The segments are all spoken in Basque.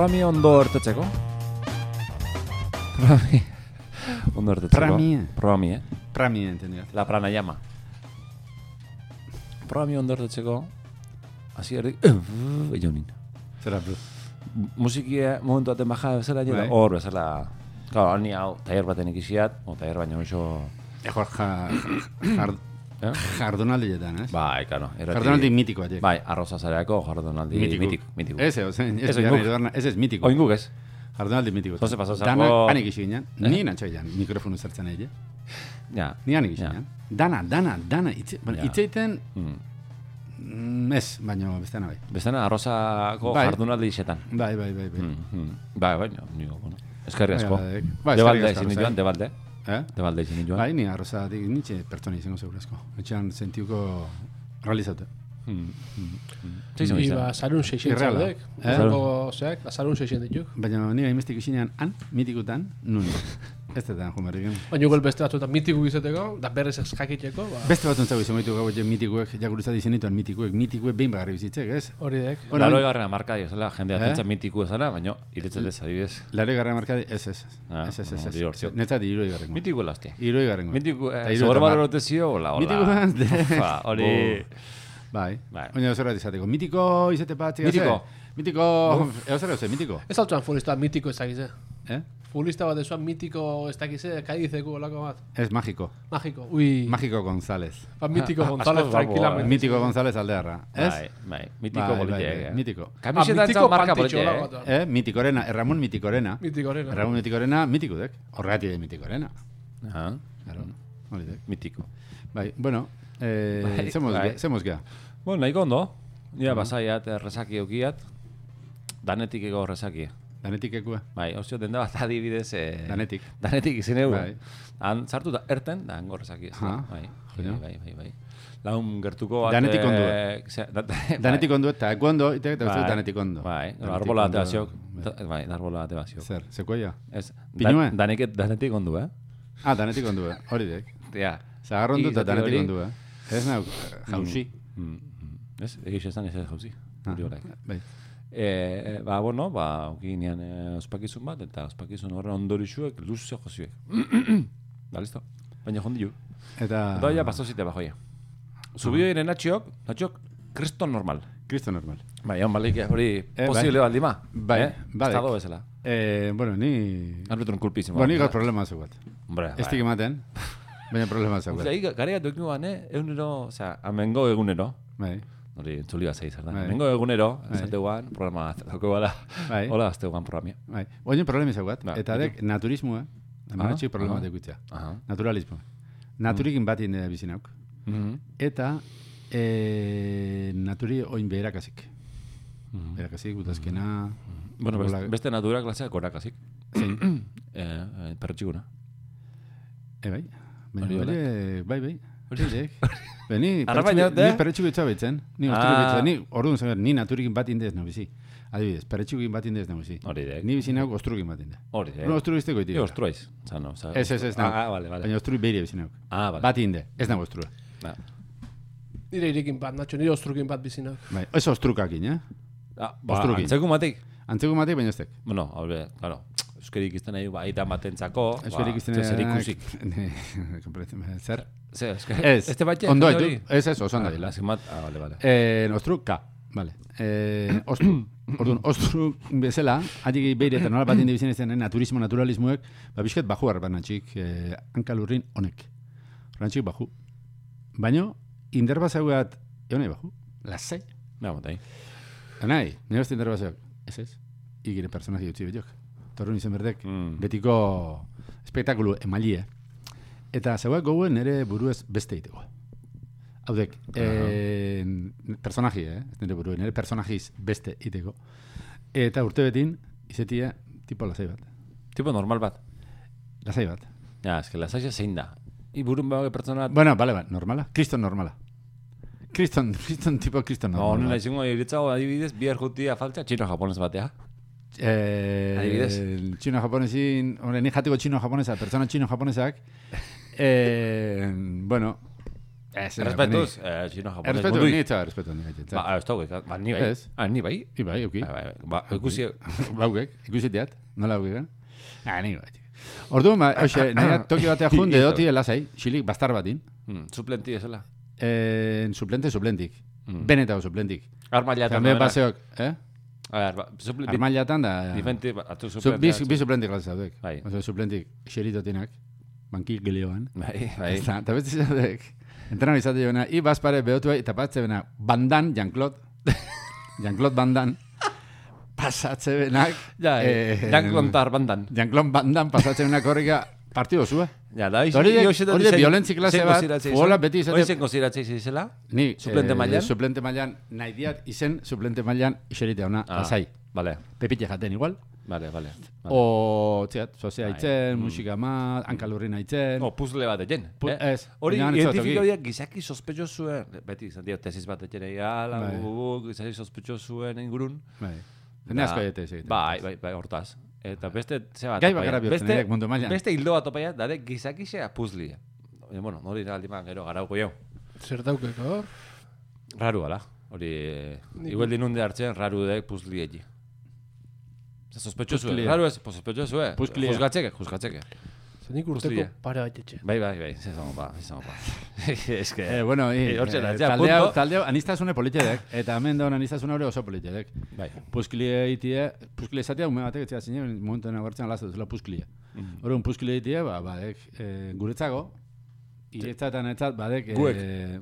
Prami ondo ertetzeko. Prami. Ondo ertetzeko. Prami. Prami, eh? Prami, entendido. La pranayama. Prami ondo ertetzeko. Asi erdik. Ejonin. Zera, bro. Musikia momentu aten baja bezala jela. Bai. Hor bezala. Claro, hau taller baten ikisiat, o taller baina oso... Ejor, ja, jar, Eh? jardunaldietan, ez? Bai, claro. erati- Jardunaldi mitikoa, je. Bai, arroza zareako jardunaldi Mitiko. mitiko. mitiko. Ese, o ese, ese es mitiko. Oin guk ez? Jardunaldi mitiko. Pasau zako- Dana, hanik isi ginen. Eh? Ni nantxo ginen, mikrofonu zertzen egin. Ja. Ni hanik isi Ja. Dana, dana, dana. Itze, bueno, Ja. itzeiten, Mm. mm, ez, baino bestean bai. Bestena arrozako Bai. jardunaldi isetan. Bai, bai, bai, bai. Mm, mm. Bai, baina, nio, bueno. Eskerri asko. Bai, bai, Debalde eskerrik asko, ezin zai. joan, debalde. Eh? Debalde ezin joan. Bai, ni arroza, dik, nitxe pertsona izango segurazko. Etxean sentiuko realizatu. Mm, mm, mm. Zeizan Iba, izan? 600 Irreala. zaudek. Eh? Sarun 600 dituk. Baina ni hainbestik isinean han, mitikutan, nun. Ez da dan jumerrik. Baina igual beste batzuetan mitiku izateko, da berrez eskakiteko, ba, Beste bat ontzago izan gaitu gau mitikuek, jagurutzat izan dituen mitikuek, mitikuek behin bagarri bizitzek, ez? hori dek. Bueno, Laro egarren amarka zela, jende Eh? atentza mitiku ezala, baina iretzen ez adibidez. Lare garra markadi, ez, ez. Ah, Ez, ez, ez, ez. Netzat iroi garrengo. Mitiku lastia. Iroi garrengo. Mitiku, Eta eh, hiru zor eta mar. balote zio, hola, hola. Ufa, hori... Bai. Bai. Baina zerbait izateko. Mitiko izate patzi Mitiko. Mitiko, eo zer euse, mitiko. Ez altzuan futbolista mitiko ez dakize. Eh? Futbolista bat ezuan mitiko ez dakize, kaidizeko olako bat. Ez magiko. Magiko, ui. Magiko González. Ba, mitiko Ah, González asko tranquilamente. guapo, Mitiko González aldearra. Ez? Bai, bai, mitiko Bai, bai, bai, mitiko. Kamisetan Ah, mitiko marka pantitxo politia, olako eh? bat. Eh, mitikorena, Erramon mitikorena. Mitiko horrena. Erramon mitikorena, mitikudek. Horregatik de mitikorena. Ah, Claro. Hori dek. mitiko. Bai, bueno, eh, Bai, zemos bai. zemos. Bueno, nahiko ondo. Ja, basaiat, errezaki eukiat. Danetik ego errezaki. Danetik ekua. Bai, osio denda bat adibidez... Eh, Danetik. Danetik izin egu. Bai. Han sartu da, erten, da ez da, Ah, Bai, joder. bai, bai, bai, bai. Laun gertuko bat... Danetik ondo. eh, ze- da- bai. Danetik ondo eta ekuondo, ite eta Bai, danetik ondo. Bai, Danetik arbola ondo, ateaziok. bai. Bai, arbola ateaziok. Zer, sekoia? Ez, Pinue? da- danetik, danetik ondu, eh? Ah, danetik ondo, eh? hori dek. Ja. Zagarrondo eta Izate danetik ondo, eh? Ez nauk, eh, jauzi. Mm, mm. Ez, egiz esan ez ez jauzi. Ah, Hori. Bai. E, e, ba, bueno, ba, okinean e, ospakizun bat, eta ospakizun horren ondorixuek luze jozioek. ba, listo. Baina jondiu. Eta... Eta ja, paso zite bajoia. Zubio ere natxiok, natxiok, kriston normal. Kristo normal. Bai, hon balik hori bai. posible baldi ma. Bai, eh? badek. Estado bezala. Eh, bueno, ni... Arbitron kulpizimo. Bueno, ni gaur problema zeugat. Hombre, Ez dik ematen, baina problema zeugat. Osea, garea dokuan, eh? Egunero, osea, amengo egunero, Bai, hori entzuli bat zeiz, da. Bai. Amengo egunero, Bai. esateuan, programa dauko bala. Bai. Hola, azteuan programia. bai. Oien problema zeugat, Ba, eta dek naturismoa, hemenatxik problema aha. dekutza. Aha. Naturalismo. Naturikin bat inde bizinauk. Mhm. Eta e, naturi oin beherakasik. Mhm. Beherakasik, utazkena... Bueno, best, beste natura klaseak gorakasik. Zein. eh, eh, perretxiguna. E, bai. Baina, Hori hori, bai, bai. Hori dek. Ba, ni perretxu- itza betzen. Ni Ah. osturi betzen. Ni, orduan zer, ni naturikin bat indez no bizi. Adibidez, perretxukin bat indez no bizi. Hori dek. Ni bizi nauk ostrukin bat inde. Hori dek. No, ostru izteko iti. Ni ostruaiz. Zano, za, Ez, ez, ez, Ah, nauk. ah, vale, vale. Baina ostru behire bizi nauk. Ah, vale. Bat inde, ez nago ostrua. Ah, Nire irikin bat, natxo, nire ostrukin bat bizinak. Bai, ez ostrukakin, eh? ah, ba, Ostrukin. antzeko matik. Antzeko matik, baina ez tek. Bueno, hau claro. Euskerik izten nahi, ba, aitan batentzako. Esferik ba, izten ze zer ikusik. Zer? Ze, eske, Ez, Este batxe, ondo haitu. Ez, ez, oso ondo Ah, bat, ah, vale, vale. Eh, ostru, ka. Vale. Eh, ostru, orduan, ostru bezala, adik behire eta nola bat indi bizien izan naturismo, naturalismoek, ba, bisket baju arbanatxik, eh, hankalurrin honek. Rantxik baju. Baina, inderba zaugat, egon nahi baju, lasai. Na, botai. Nahi, nire beste inderba zaugat, ez ez, igire personaji utzi betiok. Torrun izan berdek, Mm. betiko espektakulu emailie. Eta zeuak gouen nire buruez beste iteko. Haudek, eh, personaji, eh? Ez nire buruen, nire personajiz beste iteko. Eta urte betin, izetia, tipo lasai bat. Tipo normal bat. Lasai bat. Ja, eske lasaia zein da. Iburun bago pertsona... Bueno, bale, bale, normala. Kriston normala. Kriston, kriston tipo kriston No, normala. nena izango iritzago adibidez, bihar jutia falta, txino japonez batea. Eh, Adibidez. Txino japonesin, hombre, ni jateko txino japonesa, pertsona txino japonesak, eh, bueno, Ez, Errespetuz, eh, chino japonez Errespetu, ni etza errespetu ni gaitzen. Ba, ez dago, ba, ni bai. Ez. Ah, ni bai. Ibai, euki. Bai, bai, ba, ikusi, Baugek, ikusiteat, nola baugek. Ah, ni bai. Ordu, ma, hoxe, nire toki batea jun, dedoti lasai, xilik, bastar batin. mm, suplenti esela. En suplente, suplentik. Mm. Benetako suplentik. Armailatan. També baseok, eh? Ba, suplenti. Armailatan da... Difenti, atu Su, suplenti. bi, bi suplentik glas zaudek. Bai. Oso, suplentik xeritotinak, bankik gilioan. Bai, bai. Eta, eta beste zaudek, entrenan izate joana, i bazpare behotu eta patze bena, bandan, Jean-Claude, Jean-Claude bandan, pasatze benak, Ja, eh, Jean-Claude bandan. Jean-Claude bandan pasatze benak horrika partido zua. Ja, da, hori de- hori violentzi klase bat, fuola beti izate- Hori zen konsideratzei zizela? Ni, Suplente eh? Suplente mailan, nahi diat izen suplente mailan iseritea ona, Ah, lasai. Vale, Pepite jaten igual. vale, vale. vale. O, txat, sozea Bai. itzen, Mm. musika ma, hankalurrin aitzen. O, puzzle bat egen. Pu- eh? ez, Hori, identifika horiek gizaki sospecho zuen, beti, izan dira, tesis bat egala, Bai. gu, gu, gizaki sospecho zuen ingurun. Bai. Jende asko egite. Bai, bai, bai, hortaz. Eta beste, ze bat. Gai bakarra bihurtzen Beste- nirek mundu mailan. Beste hildo bat topaia, dade gizaki zea puzzlia. E, bueno, nori aldiman gero garauko jau. Zer daukeko? Raru, ala. Hori, eh, Nik- igual dinunde hartzen, raru dek puzzli egi. Sospecho zuen, Puzzlia. raru ez, pues sospecho zuen. Puzzlia. Juzgatzeke, juzgatzeke. Zenik urteko Guztia. pare bat etxe. Bai, bai, bai, izango ba, izango ba. Es que... Eh, bueno, i, Eh, hortxe eh, da, ja, talde hau, punto. talde hau, anistazune politedek, eta hemen daun anistazune hori oso politedek. Bai. Pusklie eitie, pusklie esatea, ume batek etzea zinen, momentu agertzen alazte duzela pusklie. Mhm. Horren pusklie eitie, ba, badek, eh, guretzago, iretzatan etzat, badek, eh, Guek.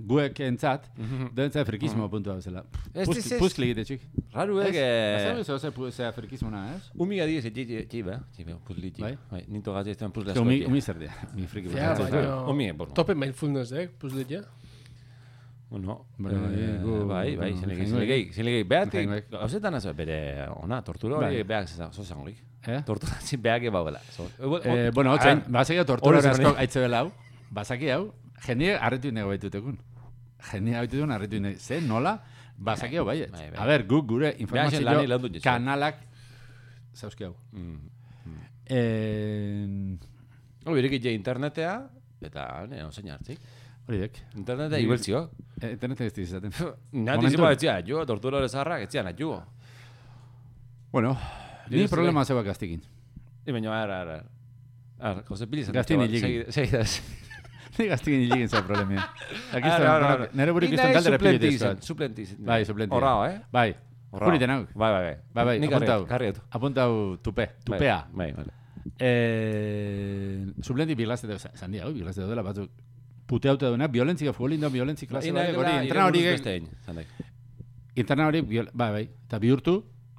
guek entzat, Mhm. doentzat frikismo puntua bezala. Ez, Pusk- ez, ez. Puskli egite txik. Raru Eh, zo ze pu- zea frikismona, ez? Umi adi ez, txibe, txibe, txibe, puzzli txibe. Bai. Bai, ninto gazi ezten puzzle Ze asko. umi, txibe. umi zer dira, umi friki. Ja, batzuk. baina... Umi, bueno. Tope mindfulness, eh? Puzzlet ja. Bueno, Bueno, eh, eh, bai, bai, jengoek. zenegei, zenegei, behatik, gauzetan ez bere, ona, tortura hori, Bai. behak zezan, zo zangoik. Eh? Tortura zin behak ebauela. Eh, bueno, otzain, basaki tortura Hori asko aitze bela hau, basaki hau, jende harritu nego baitutekun. Jende harritu duen harritu nego, ze nola, basaki hau baiet. Bai, bai. A ber, guk gure informazio kanalak zauzki hau. Mm. Eh, Hori, irekit internetea, eta, ne, osein hartzik. hori dek. Internetea Ni- ibeltzio. Eh, Internet ez dizaten. Nati Momentu. zima etzia, jo, tortura hori zaharrak, etzia nahi jugo. Bueno, ni problema zeba gaztikin. I baina, ara, ara. Ara, Jose Pili zan. Gaztin hiligin. Segidaz. Ni gaztikin hiligin za problemia. Aquí Ara, está, ara, ara. nere burik Ni izan suplenti pilete izan, eskoat. Suplenti izan. Bai, suplenti. Horrao, eh? Bai, Horrao. Juriten hau. Bai, bai, bai. Bai, bai, apuntau. karriatu. Apuntau tupe, tupea. Bai, bai. Eh, suplenti biglazte dut, zan dira, biglazte dut dela batzuk puteauta duena, violentzia, futbolin da violentzia klase Ina, hori, hori, ira entrena hori, entrena hori, bai, bai, eta bihurtu,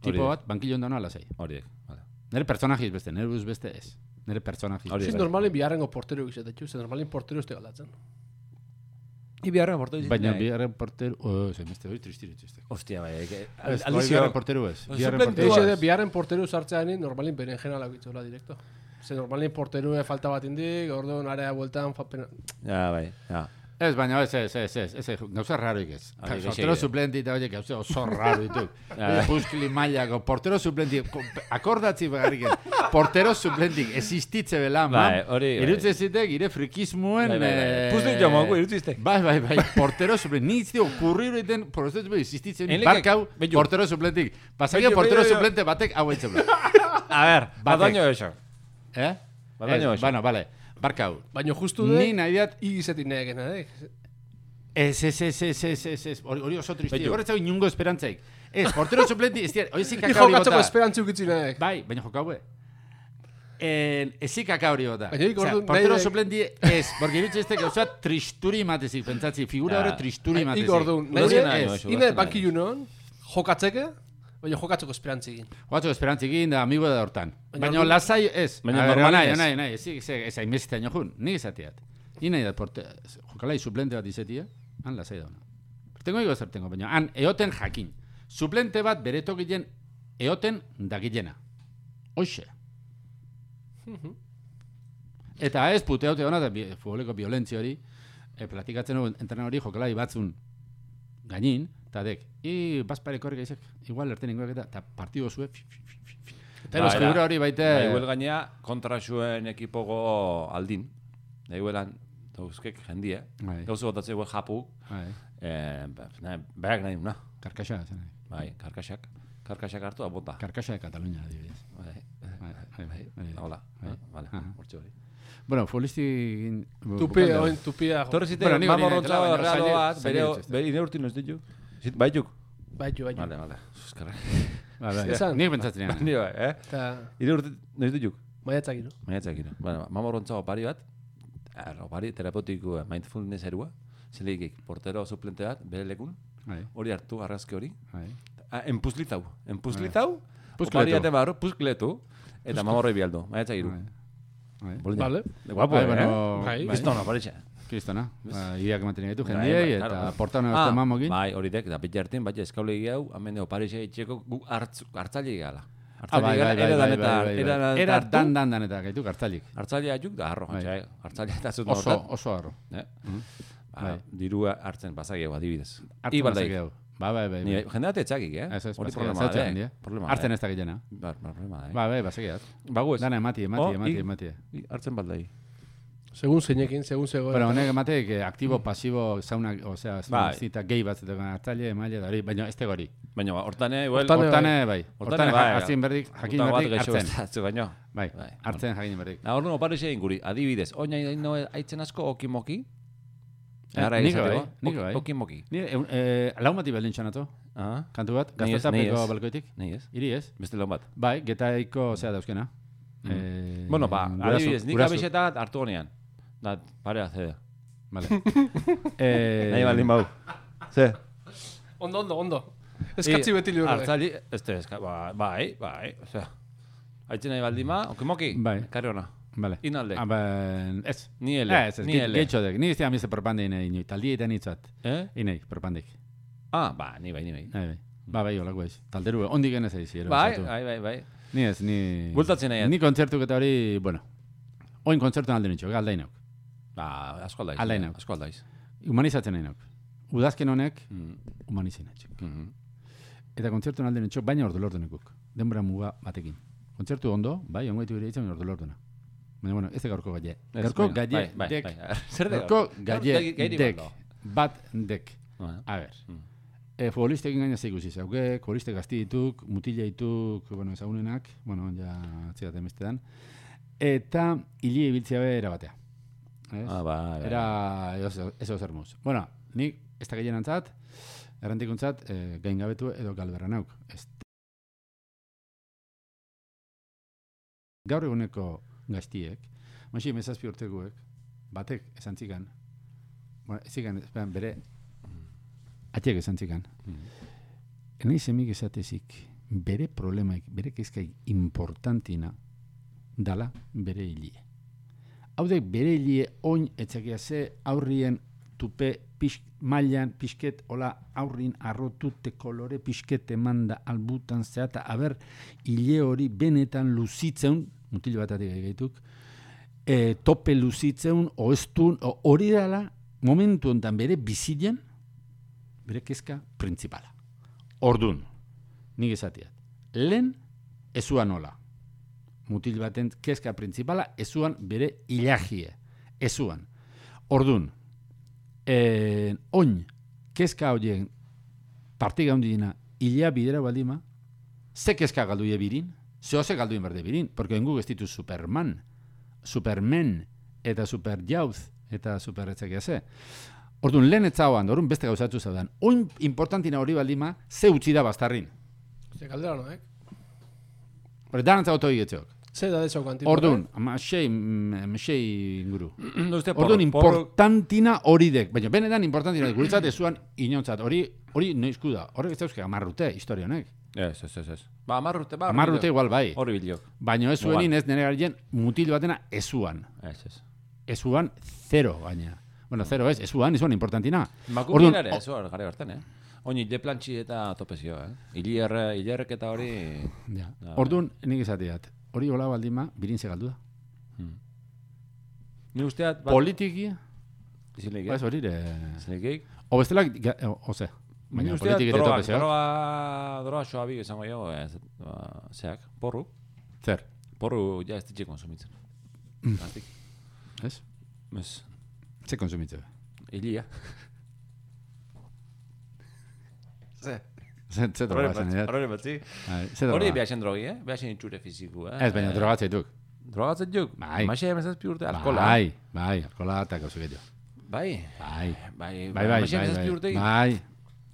tipo bat, bankillo ondano alasei. Horiek, vale. Nere personajiz beste, nere buruz beste ez. Nere personajiz. Hori Ziz bai. normalin biharrengo portero gizatetxu, ze normalin portero este galatzen. Ibi harra porto izan. Baina biharren porteru, oh, ze meste hori tristire txiste. Ostia, bai, eke. Ez, hori Aldizio. biharren porteru ez. Biharren Eixe ez. de biharren portero sartzean normalin berenjena laguitzola direkto. Ze normalin portero falta bat indik, orduan area bueltan. Ja, bai, ja. Ez, baina ez, ez, ez, ez, ez, ez, gauza raroik ez. Portero suplenti eta horiek gauza oso raro ditu. Ja. Puskili mailako, portero suplenti, ko- akordatzi bagarrik portero suplenti, existitze bela, man. Bai, hori, bai. Irutze zitek, ire frikismuen... Bai, bai, bai. eh, Puzlik jamoako irutzizte. Bai, bai, bai, portero suplenti, ni zio, kurriru iten, portero suplenti, existitze, barkau, portero suplenti. Pasakia Bello, portero suplente batek hau eitzen. A ver, Batek. badaño eso. Eh? Badaño Ez, eso. Bueno, vale, barkau. Baina justu Ni de, nahi diat, igizetik nahi egin, eh? Ez, ez, ez, ez, ez, ez, ez, hori oso tristia. Bello. Horretzau inungo esperantzaik. Ez, portero suplenti, ez dira, hori zik Ni kaka hori bota. esperantzi ukitzi nahi. Bai, baina jokaue. En, ezik kaka hori bota. Baina Osea, orduan portero nahi- suplenti ez, porque irutxe este gauza tristuri matezik, pentsatzi, figura hori tristuri matezik. Ik orduan, Hori nahi nahi, ez, oso, ine banki nahi. junon, jokatzeke, baina jokatzeko esperantzi egin. Joatzo esperantzikin da amigo da hortan. Baina lasai ez. Baina nahi, ez. nahi, nahi, ez, ez, ez, aino jun, nik izateat. Ni nahi da, porte, jokalai suplente bat izetia, han lasai da ona. Tengo ego zer tengo, baina han eoten jakin. Suplente bat bere tokilen eoten dagilena. Hoxe. Eta ez puteaute hona, bi- futboleko violentzia hori, e, platikatzen hori jokalai batzun gainin, eta dek, i, bazpareko hori gaizek, igual erten ingoak eta, eta partido zue, fi, fi, fi, fi. Eta Ba, figura hori baite... Bai, huel gainea kontra zuen ekipogo aldin. Da huelan Euskek jendie. Bai. Gauza botatzea gue japu. Bai. Eh, ba, nahi, berak nahi duna. Karkaxa, zen. Bai, karkaxak. Karkaxak hartu da bota. Karkaxa de Cataluña, adibidez. Bai, Bai, bai, bai. bai. hola. Bai. Vale, Aha. hortxe hori. Bueno, futbolisti... Tupi, oin, tupia. Torre zite, Bueno, mamorrontza nahi, zaila bere, ineurtin ez ditu. Zit, baituk? Baitu, baitu. Vale, vale. Eskerra. Bai, bai. Esan. Nik pentsatzen Ni nien. bai, eh? Eta Ineurtin ez ditu. maiatzak ino. Maiatzak ino. Bueno, mamorrontza opari bat, er, opari terapeutiko mindfulness erua, zelikik, portero suplente bat, bere lekun, Bai, hori hartu, arrazki hori. bai. Ah, Enpuzlitau. Enpuzlitau, Puskletu. opari ate barro, puskletu, eta mamorroi bialdu. Maiatzak iru. Bai. Bolina. Vale. Guapo, eh? bueno, Bai. Kristona, paritxe. Kristona. Ba, Ideak ematen gaitu Bai, jendiei, bai, eta claro. portan Ah, ah, mamokin. Bai, hori dek, da piti hartin, bai, eskaulegi hau, hemen de oparixe itxeko gu hartz, hartzaile gala. Ah, bai, bai, bai, era bai, bai, bai, era dan dan dan eta gaitu kartzalik. hartzaile ajuk da harro, Bai. bai. hartzaile eta zut Oso, oso harro. Eh? Ba, Bai. dirua hartzen bazagio adibidez. Bazake hau. Ba, bai, bai. Ni jende bat etxakik, eh? Ez, ez, Hori bazake, problema da, eh? Problema da, Hartzen eh? ez da gehiena. Ba, ba, problema da, eh? Ba, bai, basegiat. Bagu ez. Dana emati, emati, Oh, emati, emati. Hartzen baldai. Segun zeinekin, segun zegoen. Bueno, honek ematek eh, aktibo, pasibo, sauna, osea, Bai. zita gehi bat zetekan hartzaile, emaile, da hori, baina ez tegori. Baina, ba, hortane, igual... Hortane, Hortane, bai. Hortane, Hortane, bai. hartzen berdik, jakin berdik, hartzen. baino. Bai, Bai, hartzen jakin berdik. Na, orduan oparixe egin guri, adibidez, oina no, aitzen asko okimoki. Eh, Ara nik izateko, bai, nik ok- bai. Okimoki. Ni, eh, eh, lau mati baldin txanato, Ah, kantu bat, gaztetapeko ez. balkoitik. nahi ez. Iri ez? Beste lan bat. Bai, getaiko, zea dauzkena. Eh, Bueno, ba, adibidez, nik guraso. abixeta hartu honean. Da, parea, zede. Vale. eh, Nahi baldin bau. Ze? Ondo, ondo, ondo. Eskatzi beti libre. Hartzali, ez te, eska, ba, bai, bai, osea. Aitzen nahi baldin ba, okimoki? Bai. Karri hona. Vale. Inalde. Ah, ba, ez. Ni ele, ez, ez, ni ge- ele. Gehitxo dek. Ni ez diamize propande inei, ino, taldi eta nitzat. Eh? Inei, propandik. Ah, ba, ni bai, ni bai. Bai, bai. Ba, bai, olako ez. Talderu, ondik genez eizi, ero. Bai, bai, bai, bai. Ni ez, ni... Bultatzen nahi, Ni kontzertuk eta hori, bueno. Oin kontzertuan alde nitxo, aldainok. Ba, asko aldaiz. Aldainau. Asko aldaiz. Humanizatzen nahi nok. Udazken honek, Mm. humanizin etxik. Mhm. Eta kontzertuan alde nitxo, baina ordu lortu nekuk. Denbora muga batekin. Kontzertu ondo, bai, ongo ditu bere itzen, ordu lortuna. Baina, bueno, ez da gaurko gaie. Ez, Gaurko baina, gaie bai, bai, dek. bai. Zer de Gaurko gaie gairi dek. Bat dek. A ber. Mm. E, futbolistekin gaina zeikusi zauke, futboliste gazti dituk, mutila dituk, bueno, ezagunenak, bueno, ja txigat emestedan. Eta hili ibiltzea be erabatea. Ez? Ah, bai. Era eso, eso zer muz. Bueno, nik ez da gehien antzat, errantikuntzat, eh, gaingabetu edo galberra nauk. Ez. Gaur eguneko gaztiek, maixi emezazpi urteguek, batek esan txikan, bueno, ez zikan, bere, atiek esan txikan, Mhm. enai semik esatezik, bere problemaik, bere kezkaik importantina, dala bere hilie. Haudek bere hilie oin etzakia ze aurrien tupe pix, mailan pixket ola aurrin arrotute kolore pixket emanda albutan zeata aber hile hori benetan luzitzeun mutil batatik gaituk e, tope luzitzeun oestun hori dela momentu hontan bere bizilen bere kezka printzipala. Ordun, nik esatiat. Lehen, ezuan nola. Mutil baten kezka printzipala, ezuan bere ilagie. Ezuan. Ordun, eh, oin, kezka horien partiga hundina, ilea bidera baldima, ze kezka galduie birin, ze ose galduien berde birin, porque engu ez ditu Superman, Superman, eta Superjauz, eta Superretzekia ze. Orduan, lehen etzagoan, orduan beste gauzatzu zaudan. Oin importantina hori baldima, ze utzi da bastarrin. Ze galdera noek. Hore, danantza oto egietzeok. Ze da dezo kantipo. Orduan, ama sei, mm, inguru. Orduan, importantina hori dek. Baina, benetan importantina, guretzat ezuan inontzat. Hori, hori noizku da. Horrek ez dauzke amarrute, historia honek. Ez, ez, ez, ez. Ba, amarrute, ba. Amarrute igual bai. Hori bilok. Baina ez zuenin ez nire garien mutil batena ezuan. Ez, ez. Ezuan, zero gaina. Bueno, zero ez, ezuan, ezuan importantina. Makumin ere, ez hor, gare hartan, eh? Oin, hile plantxi eta topezio, eh? Hilierre, hilerrek eta hori... Ja. Orduan, nik esateat. Hori hola baldima, birin galdu da. Ni usteat, bat... Politikia, Izilik, ba hori, de... Izilik, O bestela, oze. Baina politik ere droga, droga, droga soabi izango jo, eh? zeak, porru. Zer, Porru, ja, ez ditxe konsumitzen. Aztik. ez? Ez. Ze konsumitze. Ilia. Ze. Ze, ze droga zen, eh? Batzi. Bai, Ze Hori droga. behasen drogi, eh? Behasen itxure fiziku, eh? Ez, baina droga zeituk. Drogatzen juk? Bai. Maixea emezazpi urte, alkola. Bai, bai, alkola eta gauzu gehiago. Bai. Bai, Bai, bai, bai, bai, bai, emezazpi urte. bai,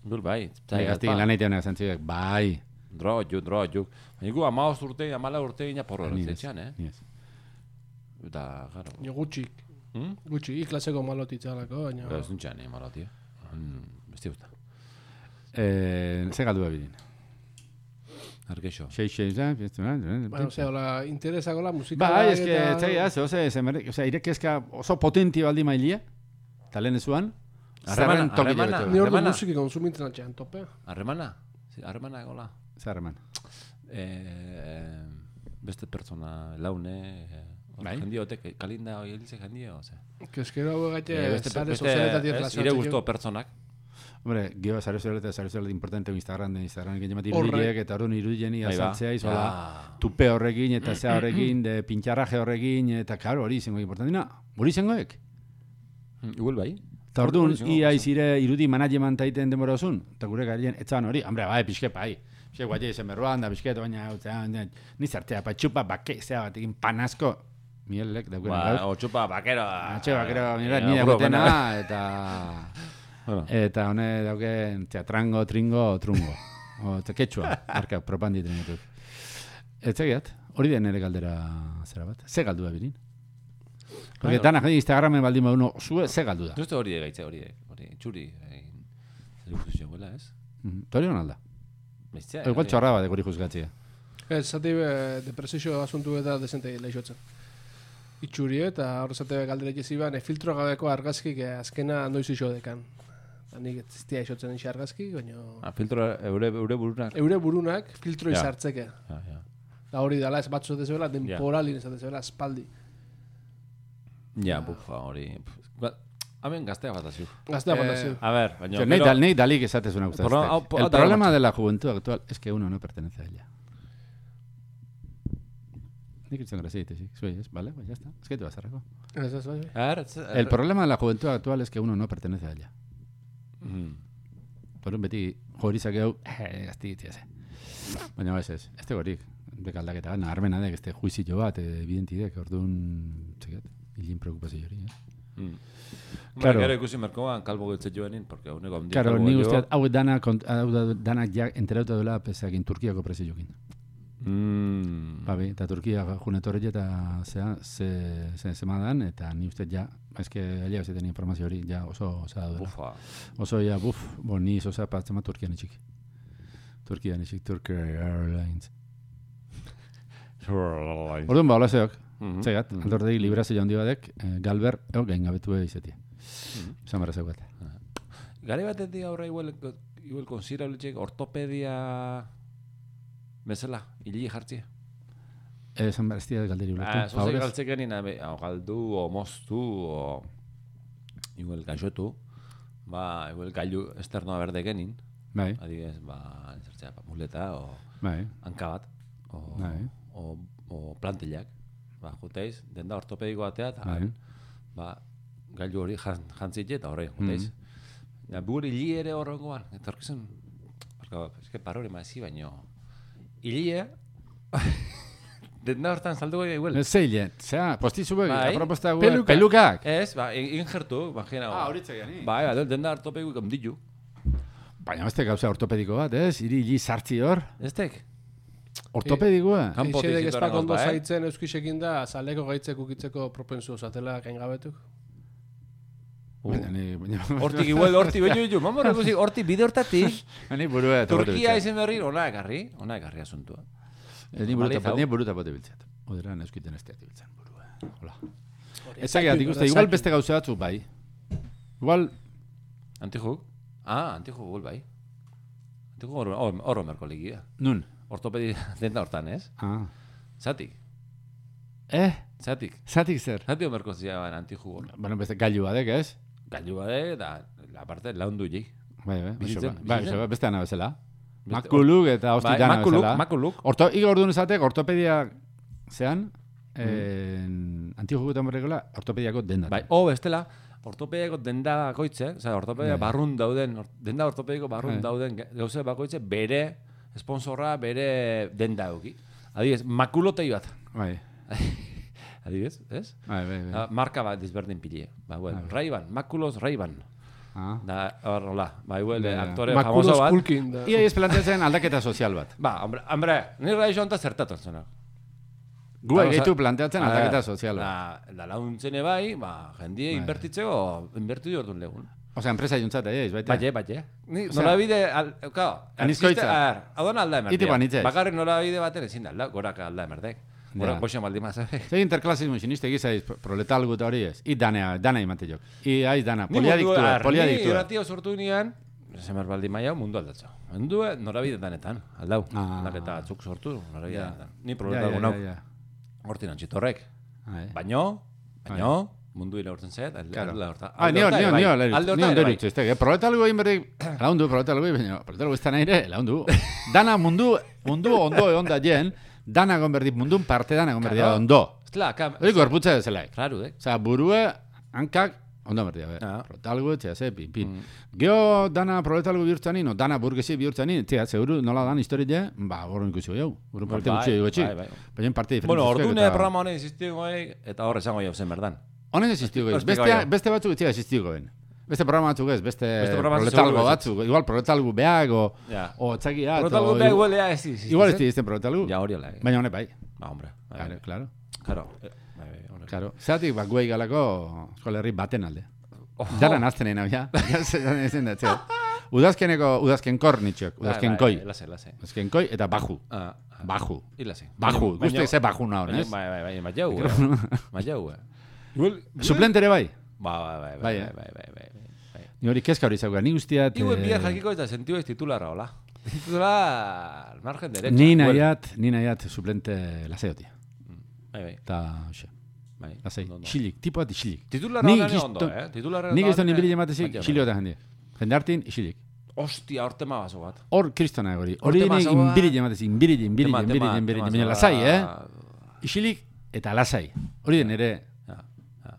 Dul, bai. bai, gaztik lan egiten honek zentziek, bai. Droga juk, droga juk. Baina gu amaoz urte, amala urte, ina porro Ni eratzetxean, eh? ni ez. Eta, garo. Jo gutxik. Hmm? Gutxi, iklaseko malotitzelako, baina... Pero ez duntxean, eh, malo, tío. Mm, Besti gusta. Eh, ze galdu bidin. Arkeixo. Sei, sei, sei, sei, Bueno, ose, hola, interesako la musika. Bai, eske, etzai, ez, ose, zemer, ose, irekezka oso potenti baldi mailia, talen ezuan, Harremana, zerren toki harremana. jabetu. Ni ordu musiki konsumitzen atxean, tope. Harremana? Sí, Harremana egola. Zerreman. Eh, beste pertsona laune, eh, Bai. jendiotek, kalinda hoi elize jendio, ose. Keskero hau Eh, gaite, beste, zare beste, sozialetatik Hombre, gio, zare sozial eta zare sozial importante Instagram, de Instagram, egin jemati irudiek, eta orduan irudien Bai azaltzea, izola, Ja. tupe horrekin, eta zea horrekin, de pintxarraje horrekin, eta karo, hori izango importantina, hori izangoek. Igual bai. Eta orduan, Hori izango, ia izire irudi management taiten denbora osun, eta gure garien, etzan hori, hombre, bai, pixke, bai. Pixke, guatia izan berroan, da pixke, baina, ni zartea, pa txupa, bake, zea batekin, panasko, mielek, daukena, Ba, gaur. otxupa, bakero. Atxe, bakero, mira, eh, nire apuro, eta... Bueno, Eta hone dauken teatrango, tringo, trungo. O, eta ketxua, marka, propandi trenetuk. Ez egiat, hori den ere galdera zera bat. Ze galdu da birin? Porque Bueno. danak Instagramen baldin bauno, zue ze galdu da. ez dut hori gaitze hori, hori, txuri, egin. Zer ikusi guela, ez? Mhm. Eta hori honalda. Bestia, Igual hori. txorra bat guri juzgatzea. Ez, zati be, depresio asuntu eta desente lehiotzen. Itxuri eta horrezate galdera jeziban, e, filtro gabeko argazkik eh, azkena noiz iso dekan. Eta nik ez ziztia isotzen iso argazki, baina... Ah, filtro, eure, eure burunak. Eure burunak filtro Ja. izartzeke. Ja, ja. Da hori dala ez batzu dezuela, temporalin ez dezuela, espaldi. Ja, bufa, hori. ba, Hemen gaztea bat aziu. Gaztea Eh, fantazio. A ver, baina... Nei, dal, nei dalik esatez una Pero, gustazte. El problema de la juventud actual es que uno no pertenece a ella. Nik itzen grazia itezik, zuei ez, bale? Pues ya está. Ez que. Ez, ez, bai, bai. A ver, ez- El problema de la juventud actual es que uno no pertenece a ella. Mm. Orduan beti jorizak hau, eh, gazti itzia ze. Baina ez ez, ez tegorik. Beka aldaketa gana, armena dek, ez te juizio bat, eh, evidentidek, orduan, txekat, hilin preocupazio hori, eh? Mm. Claro. Claro. Gero ikusi merkoan kalbo giltze joanin, porque uneko handik Claro, kalbo ni jo. usteat, hau dana, kont- hau da, danak ja enterauta duela pesakin Turkiako preziokin. Mm. Babi, eta Turkia junetorri eta zea, ze, ze, zemadan, eta ni uste ja, eske alia bezeten informazio hori, ja oso, zea duela. Ufa. Oso, ja, buf, bo, ni zoza patzema Turkian itxik. Turkian itxik, Turkish Airlines. Orduan. Ba, hola zeok, Mhm. zegat, Mhm. aldordegi librazio handi badek, eh, galber, eo, gain gabetu izatea. Mhm. Esan barra zeugat. Gare batetik aurra igual, igual konsiderabletxek ortopedia bezala, hili jartzia. Esan barra ez dira galderi Ah, ulertu. zoze Favorez? galtzek genin, o galdu, o moztu, o igual gaixotu, ba, igual gailu esternoa berde genin, Bai, adibidez, ba, zertzea, ba, muleta, o bai, hanka bat, o, Bai. o, o plantillak, ba, juteiz, denda ortopediko batea, eta, Bai. ba, gailu hori jan, jantzitxe, eta horre, juteiz. Ja, buri hili ere horrengoan, barka, eske parore maezi baino, hilie, denda hortan saldu gai igual. Ez zeile, zea, postizu begi, Bai. aproposta gu, Pelukak. pelukak. Ez, ba, in- injertu, imagina. Ah, hori txegiani. Bai, ba, denda ortopediko ikom ditu. Baina beste gauza ortopediko bat, ez? Iri hili sartzi hor. Ez tek? Ortopedikoa. Kanpo Eixedek tizitoren espak ondo gauza, eh? zaitzen euskisekin da, zaleko gaitzek ukitzeko propensu zatela gain gabetuk. Baina ni, baina... Hortik igual, hortik beño ditu. Mamor, ikusi, hortik bide hortatik. Ni burua eta Turkia izen berri, ona ekarri, ona ekarri asuntua. Ni buruta, Normalizau. ni buruta bote biltzat. Oderan euskiten ez teat biltzan burua. Hola. Hori, Ez zagiat zaitu, ikuste, igual beste gauza batzu bai. Igual, Antijuk? Ah, antijuk gul bai. Antijuk horro, hor- horro merko ligia. nun. Ortopedi denda hortan, ez? Ah. Zatik, Eh, zatik. zatik zer? Zatik omerko ziaban antijuk. Bueno, beste gailu badek, ez? Gailu bade, da, aparte, laundu jik. Bai, bai, Bizitzen, bai, bizitzen. bai, beste ana bezala. Beste- Makuluk eta Bai, hostitana makuluk, bezala. makuluk. Orto, igo orduan esatek, ortopedia zean, eh, antijugutan berrekola, ortopediako dendat. Bai, o bestela, ortopediako denda bakoitze, oza, ortopedia Bai. barrun dauden, or- denda ortopediko barrun Bai. dauden ga- gauze bakoitze bere sponsorra, bere denda euki. Adibidez, makulotei bat. Bai, Adibidez, ez? bai, bai. bai. Ah, marka bat desberdin pile. Ba, bueno, Ray-Ban, Makulos Ray-Ban. Ah. Da, horrela, ba, igual, Ja, ja. aktore famoso bat. Culkin da. Ia ez planteatzen aldaketa sozial bat. Ba, hombre, hombre, ni rai jonta zertatu zena. Gu Ba, egitu planteatzen a aldaketa sozial bat. Da, da launtzene bai, ba, jendie Bai. inbertitzeko, inbertu ordun legun. Osea, enpresa juntzat, eh, ez baita. Baie, baie. Ni Osea, norabide, al, claro, anizkoitza. hau dona alda emerdia. Ite banitz ez. Bakarrik norabide baten ezin da, alda, goraka alda emerdek. Gora, Ja. boxe maldi maz, eh? Zer interklasismo siniste gizaiz proletalgu eta hori ez. I danea, dana imate jok. I aiz dana, poliadiktua, ar, Ni poliadiktua. irratio sortu nian, zemer baldi maia, mundu aldatza. Mundu norabide danetan, aldau. Ah. Aldaketa atzuk sortu, norabide danetan. Ni Ja, proletargo ja, ja, ja. Hortin antxitorrek. Ah. Baino, baino, mundu ira urten zait, alde Claro. horta. Ah, nio, nio, nio, Alde nio, horta nio, ere bai. nio, nio, proletalgu egin berdik, laundu, proletalgu egin, baina proletalgu ez da nahi ere, laundu. Dana mundu, mundu ondo egon da jen, dana egon berdik, mundun parte dana egon berdik Claro. ondo. Estela, kam... Hori gorputza zelaik. Claro, eh? Osea, burue, hankak, ondo berdia, be. Ah. Proletalgu, etxea, ze, pin, pin. Mm. Geo dana proletalgu bihurtzen no, dana burgesi bihurtzen ni, tia, seguru nola dan historia, ba, horren ikusi. Horren parte Bai, gutxi gutxi. bai, bai. Baina parte diferente. Bueno, ordune programa honen existio goi, eta hor esango jau zen berdan. Honen existigo. Explica Beste, jo. beste batzuk ez existigo ben. Beste programa batzuk ez, beste, Beste proletalgo batzuk. Igual proletalgu beak, o, Ja. o talgo o- da igual ya ez existitzen. Igual ez dizten proletalgu. Ja, hori ala. eh. Baina honek bai. Ba, hombre. Bai, Claro, bai. claro. Claro. Eh, Bai, bai, horrek. Claro. Zeratik, ba, galako eskola herri baten alde. Oh. Dara naztenen hau, ja. Ezen da, txea. Udazkeneko, udazken kor nitxok, Bai, udazken bai, koi. Lase, lase. Udazken koi eta baju. Ah, ah. Baju. Ilase. Baju. Baina- Guzti ze baju nahi, baina- ez? Bai, bai, bai, bai, eh. Bai, jau, eh. Igual... Suplente bai. Ba, bai, bai, Bai, bai, eh. bai, bai, bai, bai, bai. Ni hori kezka hori zauka, ni guztiat... Igual eh, bihar jakiko eta sentiu ez titularra, hola. Titular, margen derecha. Ni nahiat, ni nahiat suplente laseotia. Bai, bai, Eta, hoxe, bai. lasei, isilik, tipo bat isilik. Titularra gizton- ondo, eh? Titularra Nik duen honen- inbili jematezik, Bai, bai. jende. Jende hartin, isilik. Hostia, hor tema baso bat. Hor kristona hori. Hori tema nik inbili jematezik, inbili, inbili, inbili, inbili, zagoa- lasai, eh? Isilik eta lasai. Hori den ere.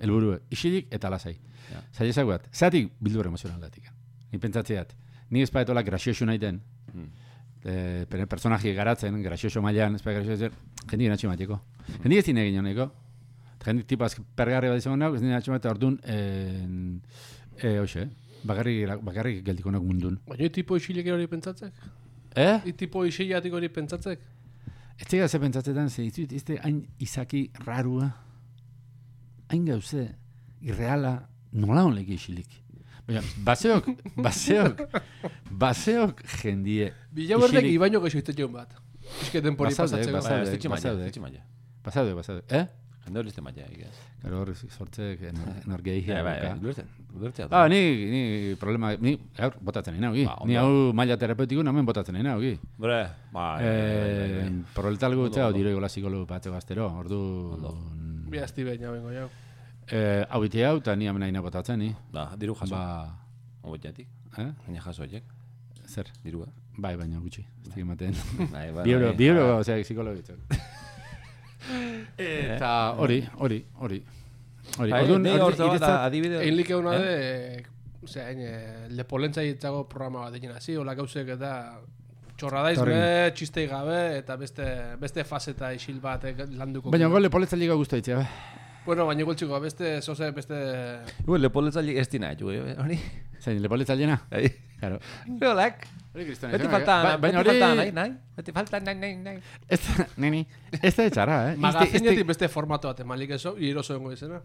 Helburu. Isilik eta lasai. Ja. Zaila ezaguat, zatik bildur emozionaldatik. Ni pentsatzeat, ni ez paetola grazioso naiten, Mm. eh, pere personaje garatzen, grazioso mailan, ez paet grazioso, jendik natxi mateko. Jendik ez dine egin honeko. Jendik tipa azk pergarri bat izango nago, ez dine natxi mate orduan, eh, eh, hoxe, bakarrik, bakarrik geldiko nago mundun. Baina tipo isilek hori pentsatzek? Eh? I tipo isilatik hori pentsatzek? Ez tega ze pentsatzetan, ze izut, izte hain izaki rarua, hain gauze, irreala, nola honleki isilik. Baina, baseok, baseok, baseok jendie. Bila berdek isilik- ibaino geixo itetzen bat. Eske denpori Basaude, pasatzeko. basaude. Basaude. maia. Pasaude, pasaude. Eh? Jende hori ez maia, egez. Karo hor sortzek energiei Ja, bai, hia. ulertzen, ulertzen. Ah, ni, ni problema, ni, gaur, botatzen nahi naugi. Ba. Ni hau maila terapeutiko namen botatzen nahi naugi. Bre, bai, bai, bai, bai, bai. Proletalgu Ondo, eta ondo. diro ikola psikologo bateko gaztero, ordu... Bi asti baina bengo jau. Eh, hau ite hau, eta ni nahi botatzen, ni. Da, diru jaso. Ba, Obotiatik, eh? baina jaso horiek, Zer? dirua. Bai, baina gutxi. Ez dik ematen. Bai, bai, Bi euro, bai. bi euro, osea, psikologo ditzak. Eta hori, hori, hori. Hori, Bai, orduan, adibide. Egin like hona de, osea, hain, eh, lepolentza hitzago programa bat egin hasi, hola gauzek eta txorradaiz be, txistei gabe, eta beste, beste faseta isil bat eh, landuko. Baina gole poletza liga guztu ditzea, be. Bueno, baina gultziko, beste, zoze, beste... Igual, lepoletzaile ez dina, jo, eh, hori. Zein, lepoletza liena? Bai. Claro. Rolak. Hori kristone. Beti falta, Ba- beti baina hori... falta, nahi, nahi. Beti falta, nahi, nahi, nahi. Ez da, neni, ez da etxarra, eh? Magazinetik beste formato bat emalik eso, iroso dengo izena.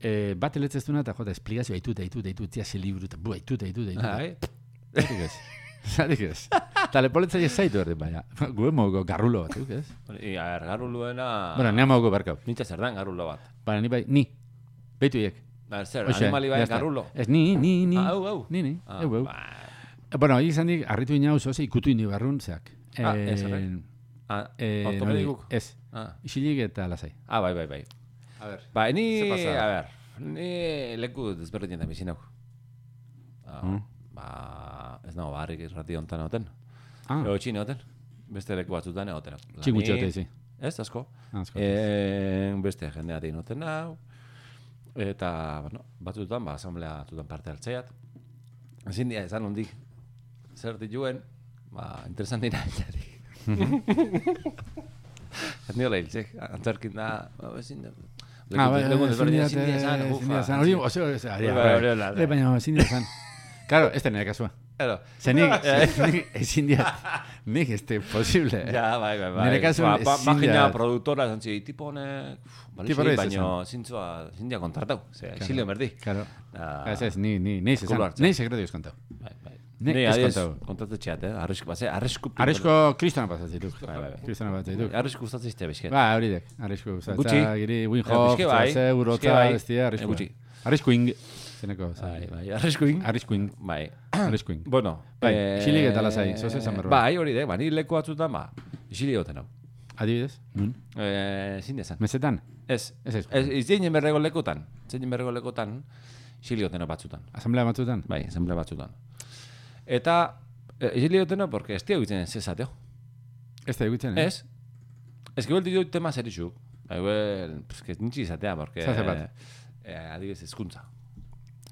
Eh, bat eletzeztuna eta jota, esplikazio aitu, aitu, aitu, tia ze liburu, eta bu, aitu, aitu, aitu. Bai. Zatik ez. Ez. Eta lepoletza ez zaitu erdi, baina. Gue mogo garrulo batzuk, ez? I, a ver, garuluena... Bueno, nea mogo berkau. Nintza zer dan garulo bat. Baina ni bai, ni. Beitu hiek. A ver, zer, Hoxe, animali bai está. garulo. Ez ni, ni, ni. Ah, hau, hau. Ni, ni. Ah, Eu, eu. ba. Bueno, hori izan dik, arritu inau zoze ikutu indi barrun, zeak. Ah, ez, Eh, horrek. Ah, eh, ortopedikuk? nori, Ez. Ah. Isilik eta lasai. ah, bai, bai, bai. A ver. Ba, ni, a ver, ni leku desberdinen da bizi nauk. Ah, Mm. Ba, ez nago, barrik irrati ontan egoten. Ah, Ego txine egoten. Beste leku batzutan egoten. txingutxe Ni- hote izi. Ez, asko. Ah, asko. Eh, beste jende bat egoten hau. Eta, bueno, batzutan, ba, asamblea tutan parte hartzeat. Ezin dira, ezan hondik, zer dituen, ba, interesan dira etxari. Ez niola hiltzek, antzarkin da, ba, ezin da. Ah, bai, Leku ezin desberdina, didate, ezin dira esan, ezin ufa, dira esan. Hori, oso, oso, ari, Bai, bai. hori hola, Eh, Baina, ezin dira esan. Claro, ez da nire kasua. Claro. Zenik, nik ezin dira, nik este posible. eh. Ja, bai, bai, bai. Nire kasuan ba, ba, ezin magina produktora zantzi, tipo honek, balixi, Tipo hori ez baino, zintzua, zindia kontratau. Ze, exilio merdi. Claro. Da- Ez ez, ni, ni, ni, Kulo esan, hartzen. ni sekretu kontau. Bai, bai. Ni ez adiez, kontau. kontratu txeat, eh? Arrisku, base, arrisku. Arrizko kristona pasatzen bai. Kristona pasatzen dituk. Arrisku gustatzen izte bezket. Ba, hori dek, arrizko. Gutxi. Zatza, giri, Eh, Winhoff, bizke bai, zatze, urotza, bai. bestia, arrizko. Eh, gutxi. Arrizko ing, zeneko, Bai, bai, arrisku ing. arrizko ing, Bai. arrizko ing. Bueno. Bai, eh, isilik eta lasai, zoze esan berroa. Bai, hori de, ba, ni leku batzutan, ba, isilik goten hau. Adibidez? Nun? Eh, zin desan. Mesetan? Ez, Ez ez. ez, ez zeinen berrego lekutan, zeinen berrego lekutan, isilik goten batzutan. Asamblea batzutan? Bai, asamblea batzutan. Eta, isilik goten hau, porque ez tia egiten ez ezateo. Ez da egutzen, eh? Ez? Ez que ditu tema zeritxuk. Igual, pues que nintxi izatea, porque... Zer bat? Eh, adibidez, eskuntza.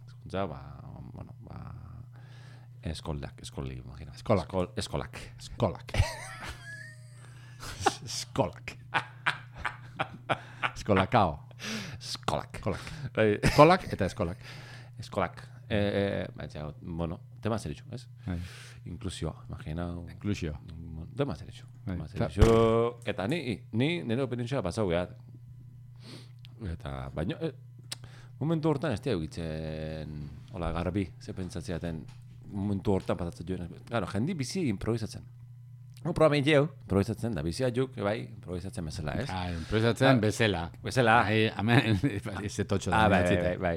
Eskuntza, ba, bueno, ba... Eskolak, eskoli, imagina. Eskolak. Eskol, eskolak. Eskolak. Eskolak. Eskolakao. Eskolak. Eskolak. Bai, Eskolak eta eskolak. eskolak. Eh, eh, bueno, tema zeritxu, ez? Bai. Inklusioa, imagina. Inklusio. Bueno, Tema ta- zeritxu. Eta ni, ni nire opinitxoa pasau gehat. Eta, baina, eh, momentu hortan ez egitzen, hola, garbi, ze pentsatzeaten, momentu hortan pasatzen joan. Claro, jendi bizi improvisatzen. No, programa egin improvisatzen, da bizia juk, bai, improvisatzen bezala, ez? Ah, improvisatzen bezala. Bezala. Ai, hemen, ez totxo da. Ah, bai, bai, bai, bai.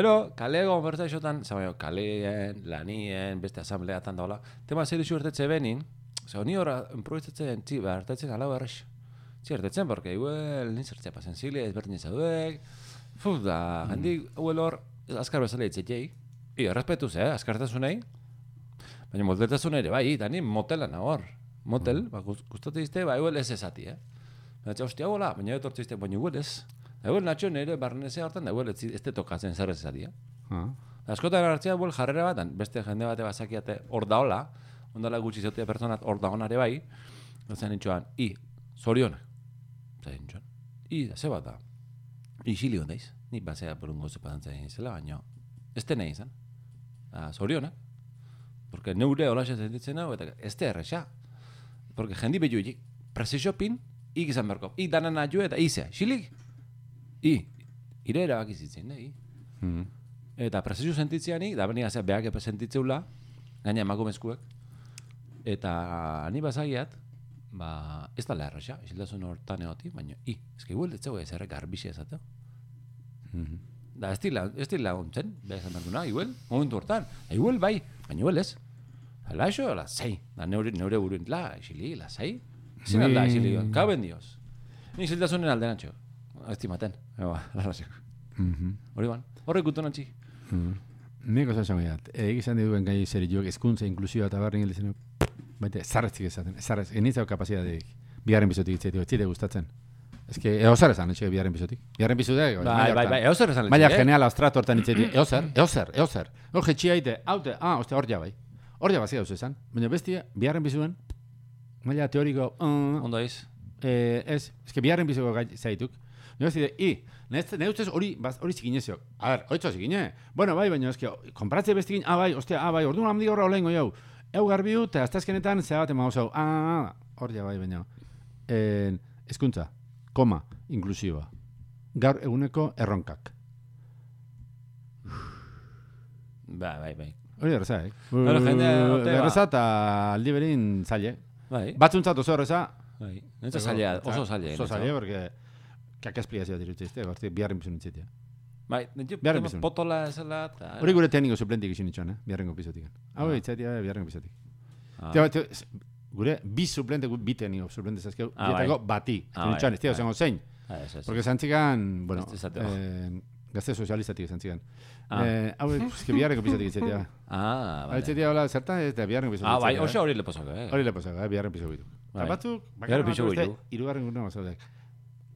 Ero, kalego konversaixotan, zabaio, kaleen, lanien, beste asambleatan da tema zer isu ertetze benin, Zer, ni horra improvisatzen, tzi, ba, hartatzen alau errex. Tzi, hartatzen, porque igual, ni zertzea pasen zile, ezberdin zaudek, fuf, da, Mm. handi, huel hor, azkar bezala itzetiei, i, errespetuz, eh, azkartasunei, baina moteltasun ere, bai, da ni motela hor, motel, Mm. ba, gust- gustatzen izte, ba, igual ez ezati, eh. Baina, hostia, hola, baina etortze izte, baina igual ez. Da, igual, natxo nire barnezea hortan, da, igual, ez, te tokatzen zer ez ezati, eh. Ah, Askotan hartzea buel jarrera bat, dan beste jende bate bazakiate hor daola, ondala gutxi zautea pertsonat hor dagoenare bai, zen itxoan, i, zorionak. Zain itxoan, i, da, ze bat da. Isili ondaiz, ni basea burungo zepatantzen izela, baina ez dena izan. Da, zorionak. Porque neure hola sentitzen hau, eta ez da erresa. Porque jendi behu hik, presizio pin, ik izan berko. I danan aju eta izea, xilik. I, ire erabaki zitzen, nahi. mm. Eta presizio sentitzeani, da beni azea behak epe sentitzeula, gaina emakumezkuek. Eta ni bazagiat, ba, ez da leherresa, isiltasun hortan egotik, baina, i, ezke igual ez zegoen zerrek garbixia ezateo. Mhm. Da, ez dila ontzen, behar esan duna, igual, momentu hortan. Igual bai, baina igual ez. Ala eso, la zei. Da, neure, neure buruen, la, isili, la zei. Zin alda, isili, kaben dios. Ni isiltasunen alde nantxo. Estimaten, eba, larraseko. Mhm. Hori ban, horrek gutu nantxi. Mhm. Nik oso esan gaiat. Egin izan dituen gai zeri joak, ezkuntza, inklusioa eta barri gelitzen baita, zarretzik esaten, zarretz, enitzau kapazitateik. Bigarren bizotik itzetik, ez zite gustatzen. Ez que, eozer esan, etxe, bigarren bizotik. Bigarren bizotik, Bai, bai, bai, eozer esan Maila lezik, eh? geniala ostratu hortan itzetik, eozer, eozer, eozer. Hor jetxia aite, haute, ah, oste, hor ja bai. Hor ja bazia esan. Baina bestia, bigarren bizuen, maila teoriko, uh, Ondo iz. eh, ez, que biharren biziko gai zaituk. Nire zide, i, ne ustez hori, hori zikinezio. A ber, oitzo zikine. Bueno, bai, baina eske, konpratze bestikin, ah, bai, ostia, ah, bai, orduan handi horra olengo jau. Eu garbiu, eta aztazkenetan, zea bat ema oso, ah, hor ja, bai, baina. En, ezkuntza, koma, inklusiba. Gaur eguneko erronkak. Bai, bai, bai. Hori erreza, eh? Bueno, jende, ba. Erreza eta aldi berin zaile. Bai, Batzuntzat oso erreza, bai. Nentza zaila, oso zaila. Oso zaila, porque kak esplikazioa dirutze, izte, gorti, biharren bizun itzitea. Bai, bizun. potola esela. Hori gure tekniko suplentik isin itxoan, eh? Biharrengo pizotik. Hau, Ah. itzaitia, biharrengo pizotik. Ah. Teo, s- gure bi suplente, bi tekniko suplente zazkeu, Ah, dietako bai. bati. Itxoan, bai, ez teo, bai. zengo zein. Porque zantzikan, bueno, Ez eh, gazte sozialistatik zantzikan. Ah. Eh, hau, eske biharrengo pizotik itzaitia. Ah, vale. itzaitia, hola, zertan, eta biharrengo pizotik. Ah, bai, itzaitia, oso hori leposako, eh? Hori leposako, eh? biharren pizotik. Bai. Batzuk, Biharren bakarren ditu. irugarren gure mazaudek.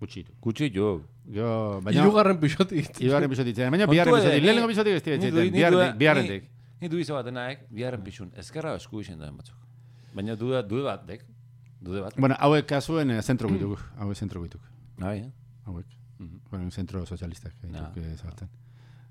Gutxitu. Gutxi jo. Baina... Hirugarren pixotik. Ibarren pisotitzen. Baina Kontu biharren ere, pisotik. Lehenengo pisotik ez Ni du- dira ni du-. Ni du izo batenaek, biharren pixun, ezkerra esku izen duen batzuk. Baina dude bat, dek. Dude bat. Bueno, hauek kasuen eh, zentro bituk. Hauek zentro bituk. Bai, eh? Hauek. Mhm. Bueno, zentro sozialistak. Dituk eh, zabaltzen.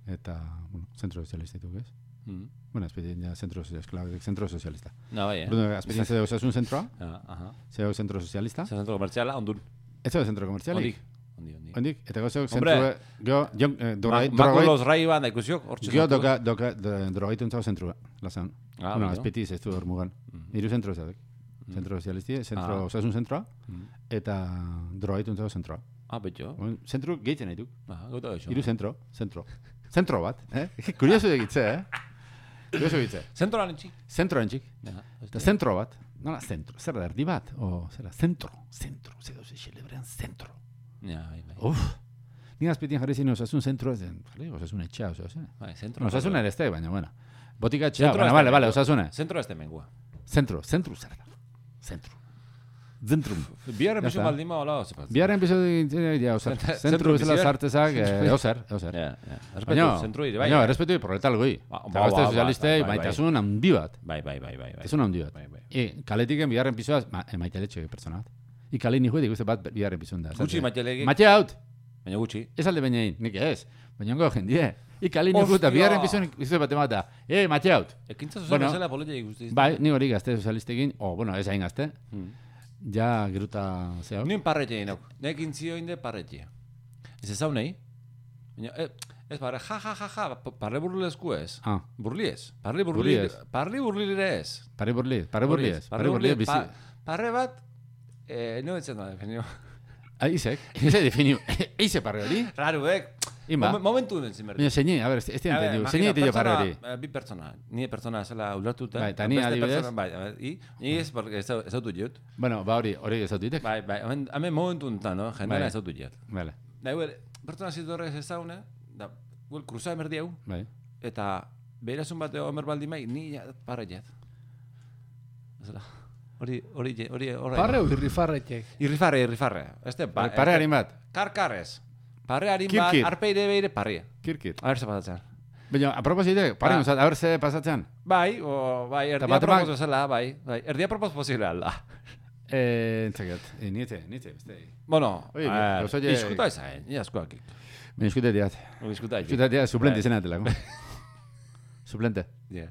Eta, bueno, zentro sozialista dituk, ez? Mhm. Bueno, azpetien ja zentro sozialista. Claro, zentro sozialista. Na, bai, eh? Orduan, azpetien zede osasun zentroa, aha. zede zentro sozialista. Zer zentro komertziala, ondun. Ez zede zentro komertzialik. Ondik. Ondi, ondi. Ondik, eta Hombre. zentro... Gio, jon, eh, Ma- drogait, Makulos rai ban, ikusiok, hortxe Gio doka, doka, drogaitu entzau zentrua, lazan. Ah, bueno, bueno. azpetiz ez du hor mugan. Mhm. Hiru zentro zadek. Zentro sozialisti, zentro Ah. osasun zentroa, Mhm. eta drogaitu entzau zentroa. Ah, betxo. Zentro gehitzen nahi duk. Ah, gota eixo. Hiru zentro, zentro. Zentro bat, eh? Kurioso egitze, eh? Kurioso egitze. Zentro lan txik. Zentro entxik. Ja, Eta zentro bat. Nola zentro? Zer da, erdi bat? O, zer da, zentro. Zentro. Zer da, celebrean zentro. Ja, bai, bai. Uf. Ni azpitien jarri zin osasun zentro zen. Jarri, osasun etxea, oso, zen. Bai, zentro. Osasun ere ez da, baina, bueno. Botika etxea, baina, bale, bale, mengua. osasune. Zentro ez temengua. Zentro, zentro zer da. Zentro. Zentrum. Pixu está. baldin ma, hola, episodio ja, oser. Zentro- Zentro zentro bezala sartezak, eh. Ja, ja. Respetu, Baina, zentro ire, bai. baina, respetu proletal goi. Ba, Eta ba, gazte ba, sozialistei, bai, bai, maitasun handi bat. Bai, bai, bai, bai. bai. Maitasun handi bat. Bai. E, kaletiken biharren pisoaz, ma, e, maite letxe pertsona bat. I kale ni juedik, uste bat biharren pizun da. Gutxi maitelegik. Maite haut, Baina gutxi. ez alde baina nik ez. Baina ongo jendie. I kale ni juetik, biharren pizun izue bat emata. E, maite haut. Ekintza Bueno. sozial bezala politia ikusti. Bai, ni hori gazte sozialistekin, o, bueno, ez hain gazte, Hmm. Ja geruta zehau. Nien parretxe nauk. Nekin zio inde parretxe. Ez ez hau nahi? Baina, eh, ez parre, ja, ja, ja, ja, pa- parre burlesku ez. Ah, Burli ez. Parri burli, Burli ez. parri burli ez. pare burli, pare burli ez. Pare burli bizi. Pa, parre bat, eh, no etzen da, definio. Ah, izek, izek definiu. Eize pare hori? Raru, eh? Ima. Momen- Momentu den zin Baina zeini, a ber, ez ver, entendiu. imagina, Zeini ite jo hori? eh, Bi pertsona, ni pertsona zela ulertuta. Bai, eta ni beste adibidez. Bai, a ver, i, ni ez, porque ez autu jut. Bueno, ba hori, hori ez ditek. Bai, bai, hemen, hemen momentu enten, no? Jendena Bai. ez autu jut. Vale, Da, huel, pertsona zitorrez ez zaune, da, huel, kruza emerdi hau, bai. eta behirasun bat emer baldi mai, ni ja, parre jet. Zela, hori, hori, hori, hori. Parre o irrifarretek. Irrifarre, irrifarre. Este, ba, Pare harin bat, Karkarrez. Parre harin bat, kir. arpeire beire parria. kirkit. A ber, ze pasatzen. Baina, aproposite, pare, Ba. osat, a ber, ze pasatzen. Bai, o, bai, erdia batemak- propos zela, bai, bai, erdia propos posible alda. Eh, entzaket, eh, niete, niete, beste. Bueno, Oye, a ver, gauza horiek- iskuta ezain, ni askoak. Baina eskute diat. Iskuta ezain. Eskute diat, suplente Bai. izena atelako. Suplente, Yeah.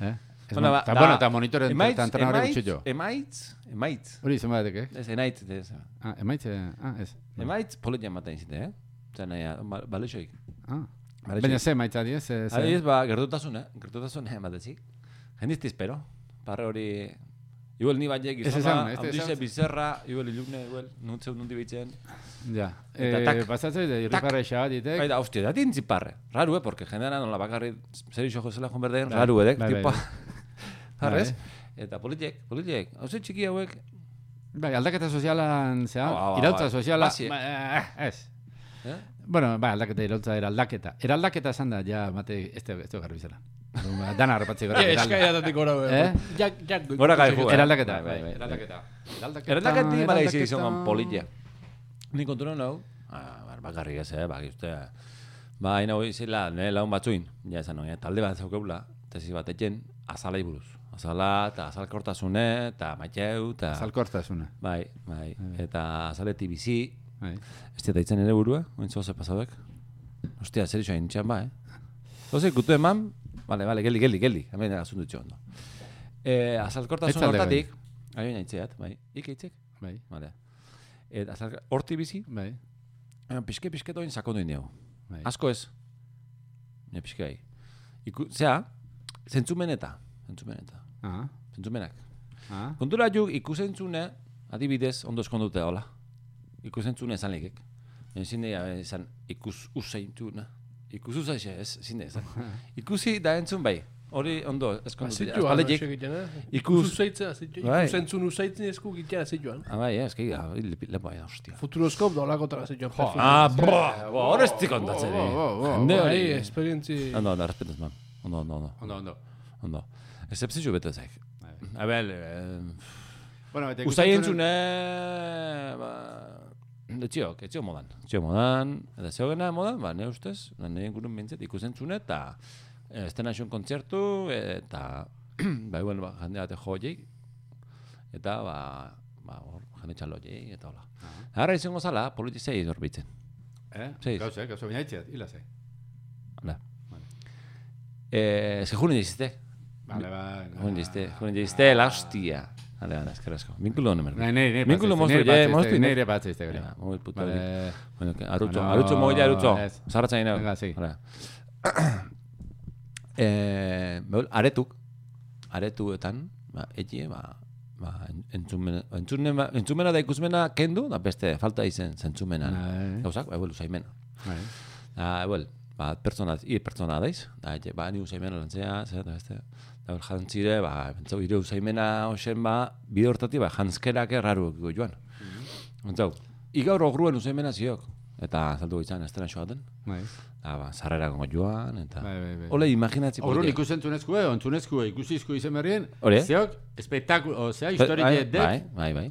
eh? Ez Bueno, mon- ba, ta, da- bueno, eta monitoren Emaitz, eta entrenadore emaitz, gutxillo. Emaitz, emaitz. Hori izan batek, eh? Ez, enaitz, ez. Ah, emaitz, eh, ah, ez. Emaitz, politia ematen izite, eh? Zena, ja, ba- balexoik. Ah. Balexoik. Baina ze emaitza die, ze, ze. Adiz, ba, gertutasun, eh? Gertutasun, eh, ematezik. Jendizti espero. Parre hori... Igual ni baiek izan, haudize bizerra, igual ilune, igual, nuntzeu nundi bitzen. Ja. Eta Eh, tak. pasatzei, de irriparra xa ditek. Bai da, hostia, da dintzi parre. Raru, eh, porque generan nola bakarri zer iso jozela joan berdean, Bai, raru, edek, bai, bai, tipo. bai. Parrez? Eta politiek, politiek. Hauze txiki hauek, Bai, aldaketa sozialan, zea, Oh, ah, irautza bai. soziala, eh, ez. eh? Bueno, bai, aldaketa irautza eraldaketa. Eraldaketa esan da, ja, mate, ez du garbi zela. Ba, Dana harrapatzi gara. Ja, eskairatatik gora, Eh? Jak, jak. Gora gai ju, eh? Eraldaketa. Bai, bai, bai. Eraldaketa. Eraldaketa. Eraldaketi bala izi izan politia. Ni kontura nau, ah, bakarrik ez, eh, baki uste. Ba, hain hau izela, nire laun batzuin, ja esan hori, talde bat zaukeula, tesi bat etxen, azalai buruz. Azala, eta azalkortasune, eta maiteu, eta... Zalkortasuna. Bai, bai, eta azaleti bizi, Bai. ez dira itzen ere burua, ointzo ze pasadek. Ostia, zer iso hain ba, eh? Zoze, kutu eman, vale, vale, geldi, geldi, geldi, hemen asuntu txon, no? Eh, azalkortasun hortatik, aio naitzeat, bai, ik eitzek, Bai. vale. Eta azal, horti bizi, Bai. eh, pixke pixke doin sakondu indeo. Bai. Asko ez. Ne pixke bai. Iku, zea, zentzumeneta, zentzumeneta, Ah. zentzumenak. Ah. Kontura ju ikusentzune, adibidez, ondo eskondute hola. Ikusentzune esan likek. Ezin dira esan ikus useintzuna. Ikus usaixe, ez, ezin dira esan. Ikusi da entzun bai. Hori ondo eskondute. Zitu, ala, Aspaldiek. egiten, eh? Ikus- Ikus usaitzen, zitu. Bai. Ikusentzun usaitzen esku gitea zituan. Ah, bai, eski, ah, lepo aia, hostia. Futuroskop da olako tara zituan. Ah, boa, boa, hori ez. Oh, oh, oh, Jende Bai, hori. esperientzi... Ondo, ondo, respetuz, man. Ondo, ondo, ondo, Ondo, ondo. ondo. Excepzio bete zaik. A ber, eh, Bueno, eta Usai ikusten entzune, zuen- ba, etziok, etziok modan. Etziok modan, eta zeogena modan, ba, ne ustez, ne ingurun bintzet ikusentzune, eta eh, estenazioen kontzertu, eta, ba, bueno, ba, jende bate jo hoiek, eta, ba, ba, hor, jende txalo hoiek, eta hola. Ara izango zala, politizei dorbitzen. Eh? Sí. Gauza, gauza, baina itziat, hila ze. Hala. Eh, se junen dizte. Vale, vale. Junen dizte, junen dizte, la hostia. Vale, vale, eskerrazko. Vinkulo honen merda. Nei, nei, nei, Vinkulo batziste, moztu, je, moztu, ere batziste, gari. Ja, muy puto. Vale. Bueno, que arutxo, Bueno, arutxo moia, arutxo. ez. Zarratza ina. Venga, sí. eh, behol, aretuk, aretuetan, ba, etxe, ba, ba, entzumena, entzumena, entzumena da ikusmena kendu, da beste falta izen zentzumenan. Bai. Gauzak, ba, ebuel, usaimena. Bai. Da, ebuel, ba, pertsona, i pertsona daiz, da, ba, ni usaimena lantzea, zer, da, beste, da, bel, jantzire, ba, bentzau, ire usaimena hoxen, ba, bide hortatik, ba, jantzkerak erraru joan. Bentzau, igaur ogruen usaimena ziok, eta saltu izan, estena xoa den. Bai. Da, ba, sarrera gongo joan, eta... Bai, bai, bai. Ole, imaginatzi Orrun ikusentzunezkoe, ontzunezkoe, ikusizko izen berrien, Hori. zeok, espektakulo, osea, Bai, historia bai, dek, bai, bai, bai.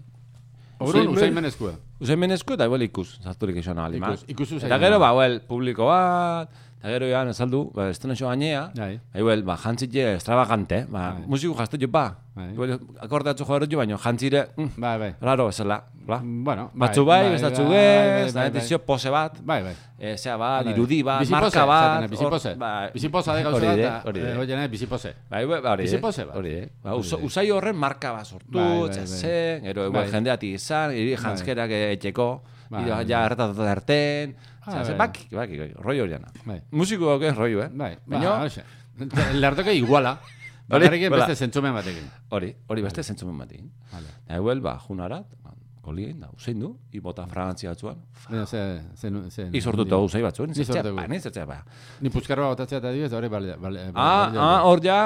orrun Usaimen- usaimenezkoe. Usaimenezko eta igual ikus, zarturik esan ahal Ikus, ikus Eta usaimen. gero, ba, well, publiko bat, eta gero joan esaldu, ba, estena xo gainea, Bai. Igual, ba, jantzile extravagante, ba, Bai. musiku jazte jo, ba. Bai. Igual, akordatzu jo, baina jantzire, mm, Bai, bai. raro, esela, ba. Bueno, Batzu bai, bestatzu ez, bai, da, dizio pose bat, Bai, bai. eh, zea bat, Bai. irudi bat, Bizipose, marka bat, bizipose. hor, ba, de gauza hori bat, de, eta, hori de. eh, bizipose. Bai, bai, ba, hori, de, Bizipose bat. hori, de. Ba, usai horren marka bat sortu, Bai, bai, bai. zen, gero, igual, Bai. jendeati izan, jantzkerak etxeko, Bai, ja, bai. ja, erretatu erten, Ah, Osea, ze bai. baki, baki, roi horiana. Bai. Musiko hauken roio, eh? Bai, Baina, ba, hoxe. Lertoke iguala. Hori, Bakarrik hola. beste zentzumen batekin. hori, hori beste zentzumen batekin. Vale. Eta eguel, ba, junarat, ba, kolien, da, usein du, i bota fragantzia batzuan. Baina, ze, ze, ze, I sortu eta usai batzuen, zertzea, sortu. ba, nezertzea, ba. Ni puzkarroa botatzea eta dibez, hori bale, bale, Ah, ah, hor ja,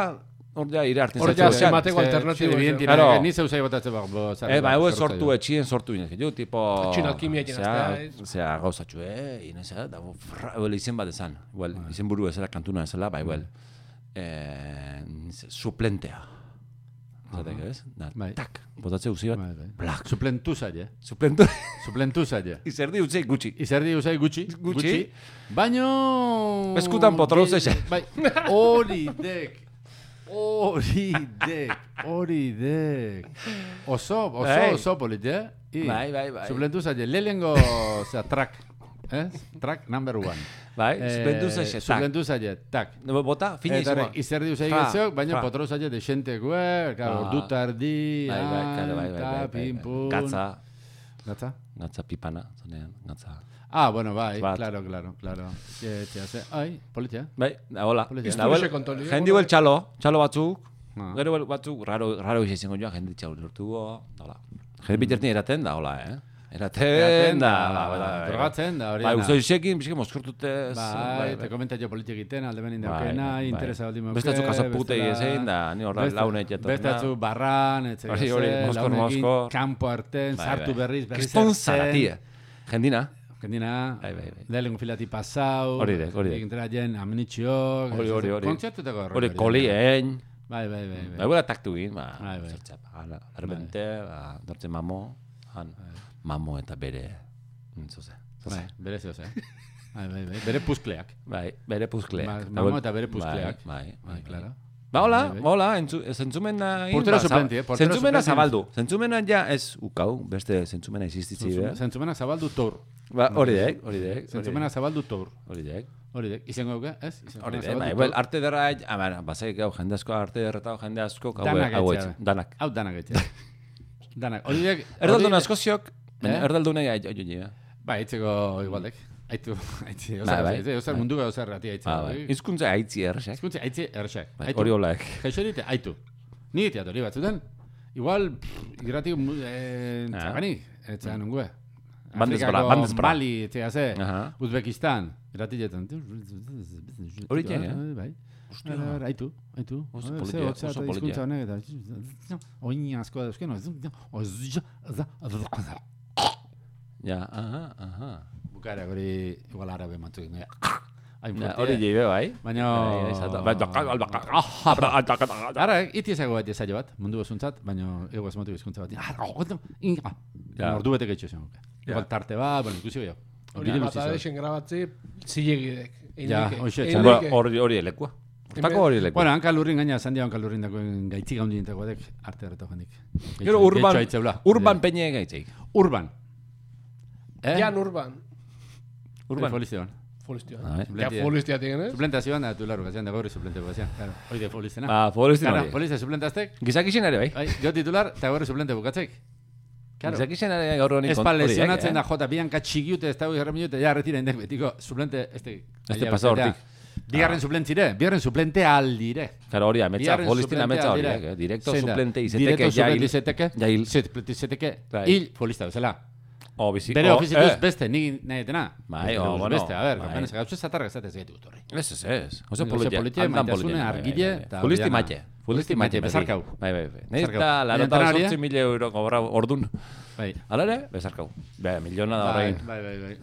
hor ja, ire hartzen Hor zaitu, ja, osea, emateko alternatibo, Evidenti, Claro. ni zeu zei botatzea bak, bo, zarra, Eh, ba, hau sortza sortu etxien sortu inez, jo, tipo... Etxin alkimia egin zea- aztea? Zea, gauzatxu, eh, inez, da, fra, igual, izen bat ezan, igual, izen buru ezela, kantuna ezela, ba, igual, eh, suplentea. Zatek, ez? Da, Bai. tak, botatze uzi bat, Bai, bai. blak, Suplentu zaie. suplentu, Suplentu zaie. izerdi utzi gutxi. Izerdi usai gutxi, Gutxi. Baino... Eskutan potolo Ge- zeixe. Bai, hori dek. Hori dek. Hori dek. Oso, oso, Bai. oso polit, eh? I, Bai, bai, bai. Suplentu zaie. Lehengo, zera, track. Eh? Track number one. Bai, Eh, suplentu zeixe, tak. Suplentu zaie, tak. No, Bota, fina horrek, izerdi usai Fra, gezeok, baina fra. potolo zaie desentekoe, claro, Ah. ordu tardi, Bai, bai, kale, bai, bai, ta, bai, bai, pim, bai. pum. Gatza, Gatza? gatza pipana, zonean, gatza. Ah, bueno, bai, Bat. claro, claro, claro. Txe, txe, ze, ai, politia. Bai, da, hola. Kontoli, eh, Jendi hola. bel txalo, txalo batzuk, Ah. gero bel batzuk, raro, raro izango joan, jendi txalo lortuko, hola. Jendi bitertin eraten da, hola, eh? Eraten da, da, drogatzen da, hori Bai, da. uste izekin, bizke mozkortutez. Bai, te komenta jo politik egiten, alde benin daukena, bai. interesa baldin mauke. Beste batzuk kasaputei ezein, da, ni horra launet jatorrena. Beste batzuk barran, etxe Hori, hori, mozkor, mozkor. kanpo arten, Bai, sartu bai. berriz, berriz Kriston zara, tia. Jendina. Jendina, Bai, bai, bai. lehenengo filati pasau, Hori dek, hori dek. egintera jen amenitxiok, Hori, hori, hori. kontzertutako Hori, kolien. Bai, bai, bai. Bai, bai. taktu egin, ba, Bai, bai. zertza, ba, ala, arbente, ba, dortze mamo, han, mamo eta bere, nintzuze. Bai, bere eh? Bai, bai, bai. Bere puzkleak. Bai, bere puzkleak. Mamo eta bere puzkleak. Bai, bai, Bai, claro. Ba, hola, Bai, bai. Ba, hola, entzu, zentzumena Portero ba, suplenti, eh, portero zentzumena suplenti. zabaldu. Zentzumena ja ez ukau, beste zentzumena existitzi, be. Zentzumenak zabaldu tour. Ba, hori dek, hori dek. Zentzumenak zabaldu tour. Hori dek. Hori dek, izango duke, ez? Hori dek, bai, well, arte derra, a ber, bazaik gau, jende asko arte derretau, jende asko, hau hau etxe, danak. Hau danak etxea. danak. Hori dek... Erdaldun hori- asko ziok, baina Eh? erdaldunei aio jo, Ba, itzeko igualdek. Aitu, aitzi, Bai, osar, bai. aitzi, osar munduko osar rati aitzi. Ba, bai. Hizkuntza aitzi errexak. Ezkuntzi, aitzi, errexak. Bai. Hori holaek. Gaixo dite, aitu. Ni ditea hori batzutan. Igual, mu- eh, Ah. txagani, etxean ungue. Bandes Afrikako bra, bandes bra. Mali, etxea ze, Aha. Uzbekistan, irratietan. Hori txen, eh? Bai, bai. Ostia. Ara, ara, Aitu, aitu. Oso Ze, politia, hotzea oso eta politia. hizkuntza honek eta oin asko dauzken. Ja, aha, aha. Bukara hori igual arabe Ja, fuerte. hori jibe, bai. Baina... Bai, bai, bai, bai, Ara, iti ezago bat ezaio bat, mundu osuntzat, baina ego ez motu hizkuntza bat. Ordu bete gaitxo zen. Igual tarte bat, bueno, ikusi gehiago. Hori bata deixen grabatzi, zilegidek. Ja. Ba, Hori elekua. Tako hori elekua. Bueno, hanka lurrin gaina, zandia hanka lurrin dagoen gaitzik handi dintako batek, arte erreto jandik. Gero urban, urban peñe gaitzeik. Urban. Eh? Jan Urban. Urban. Folizioan. Folistioa. Ah, eh. Ja, Suplentia. folistia tigen, ez? Suplenta zioan da, tu larro, gazean da gaur suplente bukazean. Claro, hori de folizena. Ah, forestin Claro, hori. polizia suplentaztek, Gizakixen ere bai. bai, jo titular, eta gaur suplente bukatzek. Claro. Gizakixen ere gaur honi Ez kont- pa hori, lesionatzen eh, da jota, bianka txigiute, ez dago garra minute, ja retira indek betiko, suplente, este... Este aia pasa betetea. hortik. Bigarren suplentzire, bigarren suplente aldire. Claro, hori ametsa, Bigarren folistin suplente ametsa hori, aldire. eh, directo Zein da? suplente izeteke Directo jail. suplente izeteke, jail. suplente izeteke, Bai. hil folista bezala. O bizi. Bere o, ofizituz eh. beste, ni nahi etena. Bai, o, duz bueno, Beste, a ber, bai. gapenez, gauz ez atarrak zatez gaitu dut horri. Ez, ez, ez. Oso Oso politia. politia, maitasune, politia, bai, argile, bai, bai. eta Fulisti dana. Fulisti matxe, bezarkau. Bai, bai, bai. Bezarkau. eta larota sortzi mila euro cobra ordun. Bai. Hala ere, bezarkau. Bai, miliona da Bai, horrein. bai, bai, bai.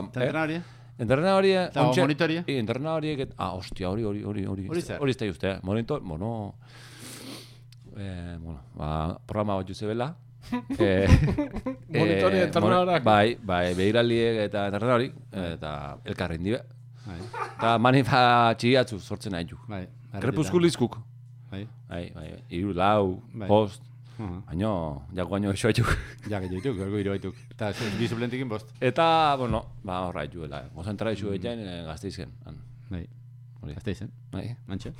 Am- tantena hori. Entrena hori, Eta monitoria? I, entrena hori, et, ah, ostia, hori, hori, hori, hori. Hori zer? Hori ez da juste, eh? Monitor, bueno, eh, bueno, ba, programa bat juze bela. eh, Monitoria eh, entrenadorak. Bai, bai, behiraliek eta entrena hori, eta elkarren dibe. Bai, Eta manifa txigatzu sortzen nahi ju. bai. Krepuskulizkuk. Bai. Bai, bai, iru, lau, Bai. bost. Aha. Baina, jako baino eso haitu. Ja, que dituk, ergo hiru baituk. Eta bi suplentikin bost. Eta, bueno, ba, horra haitu, Gozentra haitu egin gazteizken. han. Bai. Hori. Azte izen, Bai, mantxe.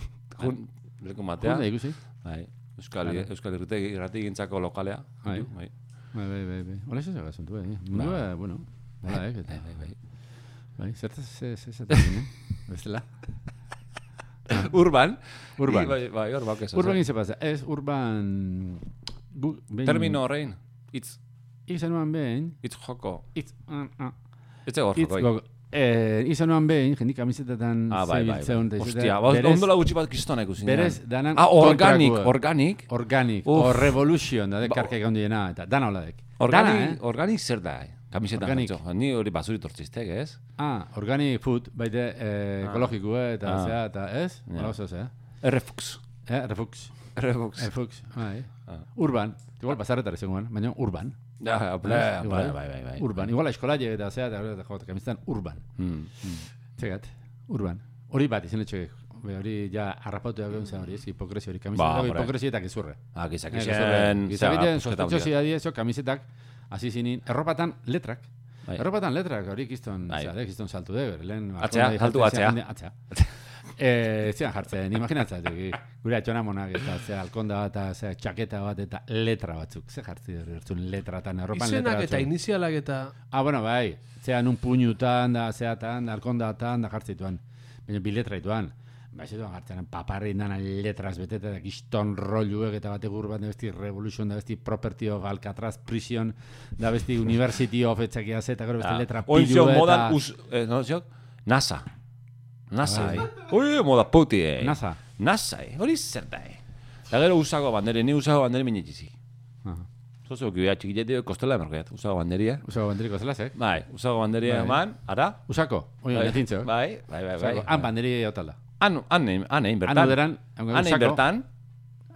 jun, leku matea. Junda ikusi. Bai, Euskal, Claro. Euskal Irrategi irrati gintzako lokalea. Bai. Bai, Bai, bai, bai, bai. Hola, eso se asuntu, eh. Mundua, bueno. Hala, eh, bai, eta. bai, bai. Bai, zertaz, ze, ze, ze, eh? Bestela. Urban. Urban. Bai, bai, urban, keso. Urban se pasa. Ez urban... Gu, behin... Termino horrein. Itz, Izan nuan behin... itz joko. Itz... ah, ah, Itz egor Itz joko. gogo. Eh, izan nuan behin, jendik kamisetetan Ah, bai, bai, bai. Ostia, ba, berez- ondo gutxi bat kristona ikusi. Berez, danan Ah, organic, organic. Organic, Uf. o revolution, da Ba- dekarka egon diena, eta dana hola dek. Organic, Dana, eh? organic zer da, eh? Kamisetan Organic. jartxo. Ni hori basuri tortzistek, ez? Ah, organic food, baite eh, Ah. ekologikoa eta Ah. zea, eta ez? Ja. Hola oso, zea. Refux. Eh, refux. Refux. Refux, bai. Ah. Urban, igual basarretar izangoan, baina urban. Ja, bai, bai, bai, bai, bai. Urban, igual eskolaile eta zea, eta eta jota, kamisetan urban. Mm. Txegat, urban. Hori bat izan etxe, hori ja harrapatu da gauza hori, ez hipokresia hori, Ba, kamisetak hombre. hipokresia gezurre. Ah, gizak Eh, pusketa sospechosi handia. adi eso, kamisetak, hasi zinin, erropatan letrak. Bai. Erropatan letrak, hori kiston, Bai. zare, kiston saltu de, bere, lehen. Atzea, saltu atzea. Atzea. Eh, zean jartzen, imaginatzen, gure atxona monak, eta ze alkonda bat, eta ze txaketa bat, eta letra batzuk. Ze ertzun letratan, erropan letra eta batzuk. inizialak eta... Ah, bueno, bai. Zean un puñutan, da, zeatan, da, alkondatan, da jartzituan. Baina bi letra ituan. Ba, zituan jartzen, paparri dana letras beteta, da, kiston rolluek, eta bate gur bat, da besti Revolution, da besti Property of Alcatraz Prison, da besti University of etxakia zeta, gero besti letra Oin zio pilu modan, eta... us, eh, no, zio? NASA. NASA, Bai. eh. Ui, moda puti, eh. NASA. NASA, eh. Hori zer da, eh. Da gero usago bandere, ni usago bandere minetizi. Aha. Zozo, ki behar txikilete, kostela emerkoiat, usago banderia. Usago banderiko zelaz, eh? Bai, usago banderia Bai. eman, ara? Usako, oin, Bai, netintzo. Bai, bai, bai, bai. Usako, han banderi jautalda. Han, han, han, han, bertan. Han uderan, han usako, bertan.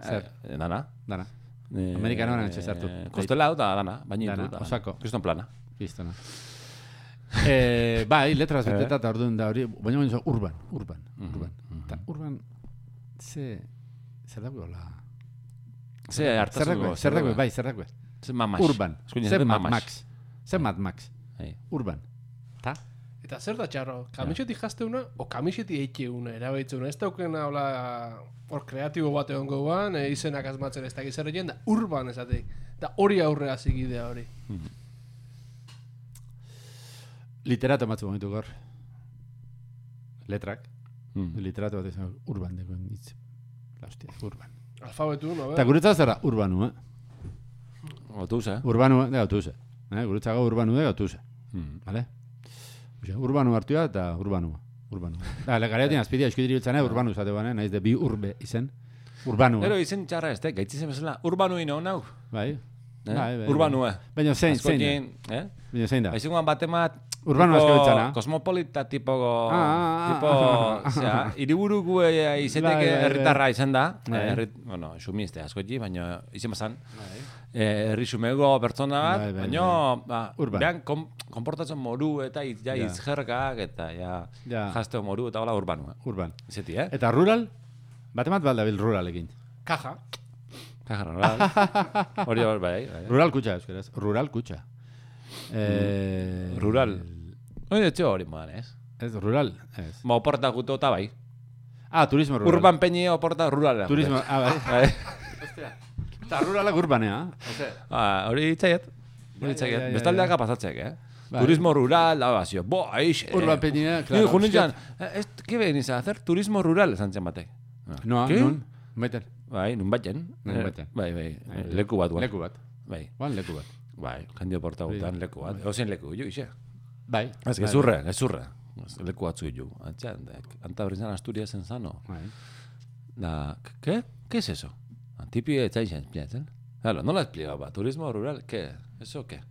Zer? Eh, dana. dana. Eh, Amerikanoan etxe sartu. Kostela da dana, baina Dana, osako. Kriston plana. Pistona. Eh, bai, letras Eh. beteta eta orduan da hori, baina baina urban, urban, Mhm, urban. Eta urban, ze, zer dago la... Ze hartazuko. zer dago, bai, zer dago. Ze mamas. Urban, ze ze Mad mamas. Max, ze Mad Max, Bai. urban. Ta? Eta zer da txarro, kamiseti jazteuna, o kamiseti eitxeuna, erabaitzuna. Ez daukena, hola, hor kreatibo bat egon goguan, e, izenak asmatzen ez dakiz erreien, da urban esateik. Da hori aurrea zigidea hori. Literato matzu momentu gaur. Letrak, Mm. literato bat izan, urban dekoen hitz. La hostia, urban. Alfabetu, no, Eta guretzat zer da, urbanu, eh? Otuz, eh? Urbanu, da gautuse. Eh? Guretzago urbanu da gautuse. Mm. Vale? Oxe, urbanu hartua eta urbanu. Urbanu. Da, legariatin azpidea eskudiri biltzen, eh? urbanu zate bane, naiz de bi urbe izen. Urbanu. Gero Eh? izen txarra ez, te, gaitzizen bezala, urbanu ino nau. Bai. Eh? Bai, bai, Urbanu, eh? Baina zein, zein da? Askotin, eh? Baina zein da? Aizuan batemat, Urbano tipo asko biltzana. Kosmopolita tipo, Ah, ah, ah, tipo, ah, ah, zera, iriburuku eh, Bai, izeteke bai, bai. herritarra izan da. Bai. Eh, herrit- bueno, sumiste asko ji, baina izen bazan. eh, errisumego pertsona bat, Bai, bai, baina ba, Urban. behan kom, konportatzen moru eta hitz, ja, izjerkak eta ja, Ja. jasteo moru eta hola urbanua. Urban. Zeti, eh? Eta rural? Batemat baldabil ruralekin. Kaja. Kaja rural. Hori hor bai, bai. Rural kutxa, euskaraz. Rural kutxa. Eh, Rural. Hori etxe hori modan, ez? Ez, rural. Ez. Ma oporta guto eta bai. Ah, turismo rural. Urban peñi oporta rural. Turismo, ah, bai. Bai. Eta ruralak urbanea. Ose. Ah, hori itzaiet. Ja, Hori itzaiet. ja, ja, ja, Bestaldeaka pasatzeak, eh? Bai. Turismo rural, da bazio. Bo, aixe. Urban Ni claro. eh, ez, ¿qué venís a hacer? Turismo rural, batek. Ah, Noa, ¿qué? nun? Baiten. Bai, nun baten. Nun Eh, baten. Bai, bai, leku bat. Leku bat. Bai, Guan leku bat. Bai, jende porta gutan leku bat. Ozen leku, jo, ixe. Bai. Ez, gezurre, gezurre. Ez, Leku batzu jo. Antxan, anta berizan Asturias en zano. Bai. Da, ¿qué? ¿Qué es eso? Antipi etzaixen, explicatzen. Claro, no lo explicaba. Turismo rural, ¿qué? ¿Eso qué?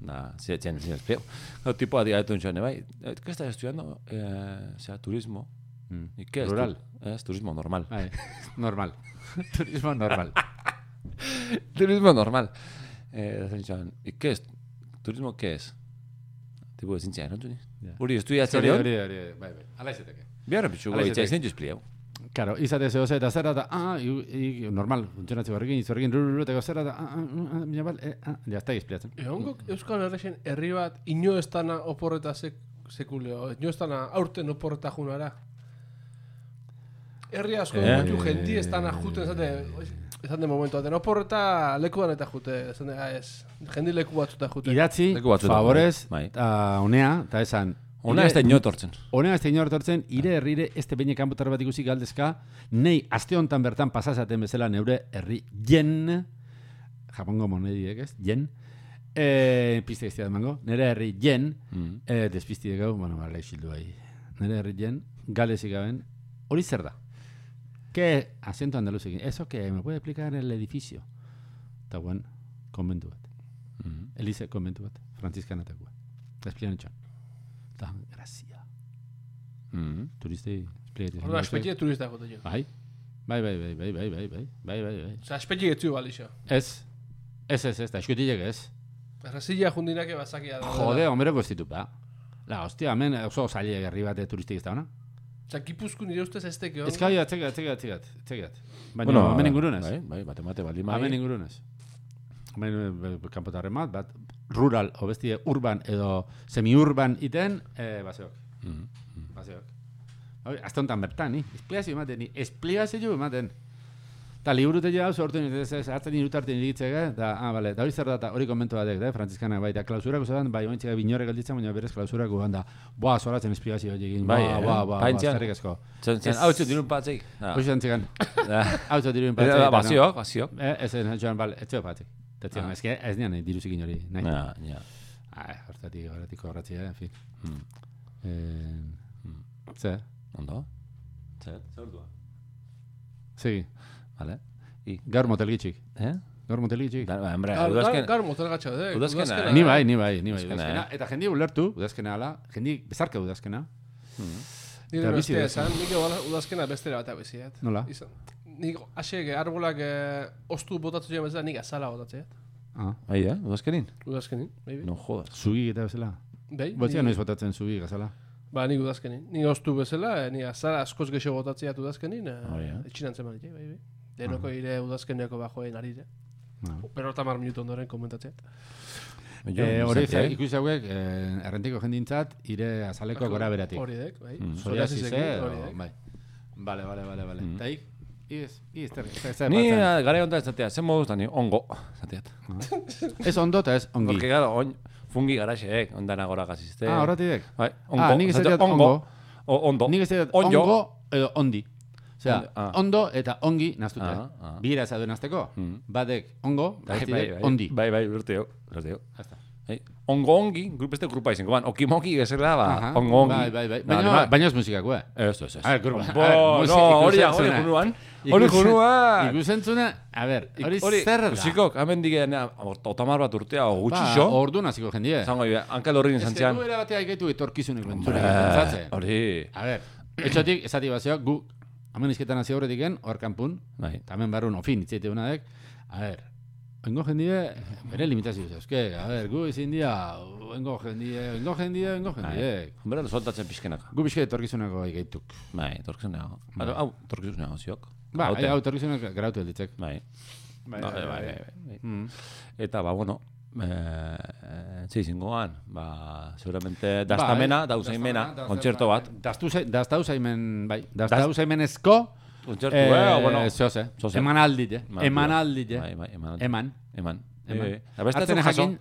Da, si etxen, si explico. Claro, tipo a día de tunxone, bai. eh, ¿Qué estás estudiando? Eh, o sea, turismo. Mm. ¿Y qué es? Rural. tu- Es turismo normal. Bai. Normal. Turismo normal. turismo normal. Eh, ¿y qué es? ¿Turismo qué es? Tipo de zintxean, no? Ja. Uri, estudiatzen Hori, hori? hori, hori, bai, bai. Ala izeteke. Biarra bitxuko Hala itxa izatek. izan juzpliau. Claro, izate zeo eta zer da, ah, i, i, normal, funtzionatzen horrekin, izorrekin, rururuteko zer da, ah, ah, ah, mira, bal, eh, ah, ja, ez da izpliatzen. Egongo Euskal Herrixen herri bat ino ez dana oporreta sek, sekuleo. Ino ez dana aurten oporreta junara. Herri asko Eh? mutu jenti ez dana juten esate, esan de momentu baten. Oporreta lekuan eta jute, esan de, ah, ez. Jendi leku batzuta jute. Idatzi, favorez, bai. eta unea, eta esan, Ona ez da inotortzen. Honea ez da inor etortzen, ire herrire ez beine kanpotar bat ikusi galdezka, nei aste hontan bertan pasazaten bezala neure herri jen, japongo monediek ez, jen, e, piste iztia emango, nire herri jen, Mm. e, despizti gau, bueno, bale, xildu bai, nire herri jen, galezik gaben, hori zer da? Que acento andaluzekin, eso que me puede explicar el edificio? Eta guen, konbentu bat. Mm. Elize konbentu bat, frantziskanatakoa. Eta esplian etxan. Eta, grazia. Mm. Turistei espliatu. Horra, espetxe turista jute jo. Bai. Bai, bai, bai, bai, bai, bai, bai, bai, bai, bai. Osa, espetxe getzu balixo. Ez. Ez, ez, ez, da, eskutilek ez. Errazilla jundinake bazakia da. Jode, hombre, goztitu, ba. La, hostia, hemen oso zaile herri bat turistik ez da, ona? Osa, gipuzku nire ustez ez teke Ez kai, atzegat, atzegat, atzegat, atzegat. Baina, Bueno, hemen ingurunez. Bai, bai, bate mate baldin Hemen bai. ingurunez. Hemen eh, kanpotarren bat, bat rural, obestie urban edo semi-urban iten, eh, baseok. Mm. Baseok. Hoi, azte honetan bertan, ni. Esplikazio ematen, ni. Esplikazio ematen. Ta liburu te jau sortu ni ez ez hartzen irut arte iritze da ah vale da hori zer data hori komentu batek da Franciscana bai, bai da klausura gozan bai ointzea binore galditza baina beres klausura gozan da. Boa soratzen espigazio egin. Bai ba ba ba zerrik asko. Zen auto diru batik hoje antzigan auto diru batik da basio basio ez ez joan bal etxe batik da tio eske ez nian diru zikin hori nai ja ah, ja. Ah hartati hartiko horratzia en fin. Hmm. Eh hmm. ze? Ondo? Ze ze ordua? Sí. Vale. I, Gaur motel gitxik. eh? Gaur motel gitxik. Da, ba, hombre, Gaur, gaur, udazken... gaur motel gatxa, eh? Udazkena, Ni bai, ni bai, ni bai. Udazkena, Udazkena. Eta jendi ulertu, udazkena ala, jendi bezarka udazkena. Nire Eta bizi beste esan, nik udazkena bestera bat abeziet. Nola? Izan, nik asek arbolak eh, ostu botatzen joan bezala, nik azala botatzeet. Ah. Bai, eh? Udazkenin? Udazkenin, bai, bai. No jodas. Zugi eta bezala. Bai, Botzia noiz botatzen zugi gazala. Ba, nik udazkenin. Ni ostu bezala, eh, ni azala askoz gexo botatzeat udazkenin, eh, Hori, eh? etxin antzeman ite, bai, bai. Denoko ire udazkeneko bajoen arire. Ah. Pero tamar minutu ondoren komentatzeat. Eh, hori ze, ikusi hauek, eh, errentiko jendintzat, ire azaleko gora beratik. Hori dek, bai. Mm. Hori o- dek. bai. Vale, vale, vale, vale. Mm. Eta ik, iz, iz, zer, zer, zer, Ni batzen. eh, gara honetan esatea, zen moduz da ni ongo, esateat. Ez ondo eta ez ongi. Porque, claro, oin, fungi garaxeek, ondan agora gazizte. Ah, horretik. Bai, ongo. Ah, nik ez dut ongo. O, ondo. Nik ez ongo edo ondi. Osea, Ondo, ah. ondo eta ongi naztuta. Ah, ah. Bira ez aduen azteko. Mm. Badek ongo, Bai, bai, bai. ondi. Bai, bai, urteo, urteo. Hasta. Bai. Ongo ongi, grup beste grupa izango, ban, okimoki gezela, ba, Aha, ongo ongi. Bai, bai, bai. Ba, Baina, anima- baina ez musikako, eh? Ez, ez, ez. A ver, grupa. Bo, no, hori da, hori junuan. Hori junuan. Ikusentzuna, a ber, hori zer da? Musikok, hemen digen, otamar bat urtea, o Ba, gutxixo. ordu naziko jendie. Zango, ankel horrin Ez que zantzian. gu era batea ikaitu etorkizunik bentzure. Hori. A ver, etxotik, esati bazio, gu, hemen izketan hasi horretik gen, hor kanpun, Bai. eta hemen barrun, ofin, itzaite unadek, a ver, Oingo jendie, bere limitazio zeuzke. A ber, gu ezin dia, oingo jendie, oingo jendie, oingo jendie. Bera, soltatzen pixkenak. Gu bizke etorkizunako gaituk. Bai, torkizuneago. Hau, torkizuneago ziok. Ba, hau etorkizunako grautu elditzek. Bai. Bai, No, bai, bai, bai. Mm. Eta, ba, bueno, eh, zeizingoan, ba, seguramente Bai, dauzaimena, daztamena, kontzerto bat. Daztu zai- Daztau zaimen, bai. Daztau zaimenezko, Kontzertu, eh, o, bueno, zoze. zoze. Eman aldit, eh? Eman Eman dira. aldit, eh? Bai, bai, eman. Eman. Eman. Eh, Hartzen jaso. jakin,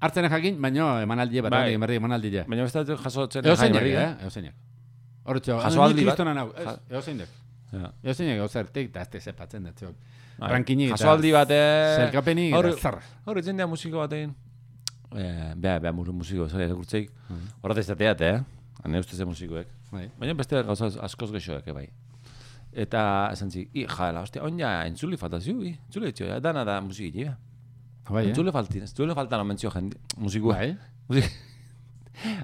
hartzen jakin, baina eman aldie bat, Bai. berri eman aldie. Baina beste jasotzen zeinak, berri, eh? Eo zeinak. Horretxo, Jasoaldi bat. kristona nau. Ez, Ja. Eo zeinak. Ja. Eo zeinak gau zertik, eta ez te zepatzen da, txok. Bai. Rankinik eta Jasoaldi bat, eh, Zelkapenik hor-. Hor dira musiko batein. Eh, bea, bea, musiko, zari erakurtzeik. Bai. Horrat ez dateat, eh? Hane ustez de musikoek. Bai. Baina beste gauza askoz gexoek, eh, bai. Eta esan zik, i, jala, ostia, on ja, entzuli falta ziu, i, entzuli etxio, ja, dana da musiki, ja. Bai, eh? Entzule faltin, entzule faltan omentzio jende, musikua. Bai. Musik.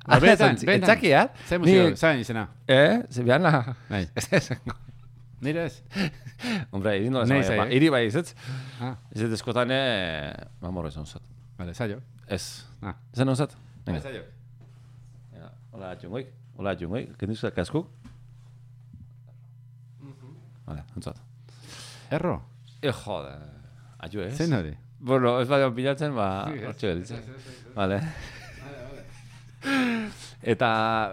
Ba, benetan, benetan. Etzakiat, Zer ni, musiko, zain izena. eh, ze behana, Bai. ez esango. Nire ez? Hombre, iri nola Nahi esan, zai, ba, eh? iri bai ez ez, Ah, ez ez eskotan, eh, mamorro esan zat. vale, zailo. Ez, Ah. esan onzat? Bai, zailo. Ja, Hola, txungoik. Hola, txungoik. Kendu zuzak kaskuk? Vale, ontzat. Erro, E, jode. Aio ez? zein hori? Bueno, ez baina pilatzen, ba, ez. hortxe gelditzen. Vale. Eta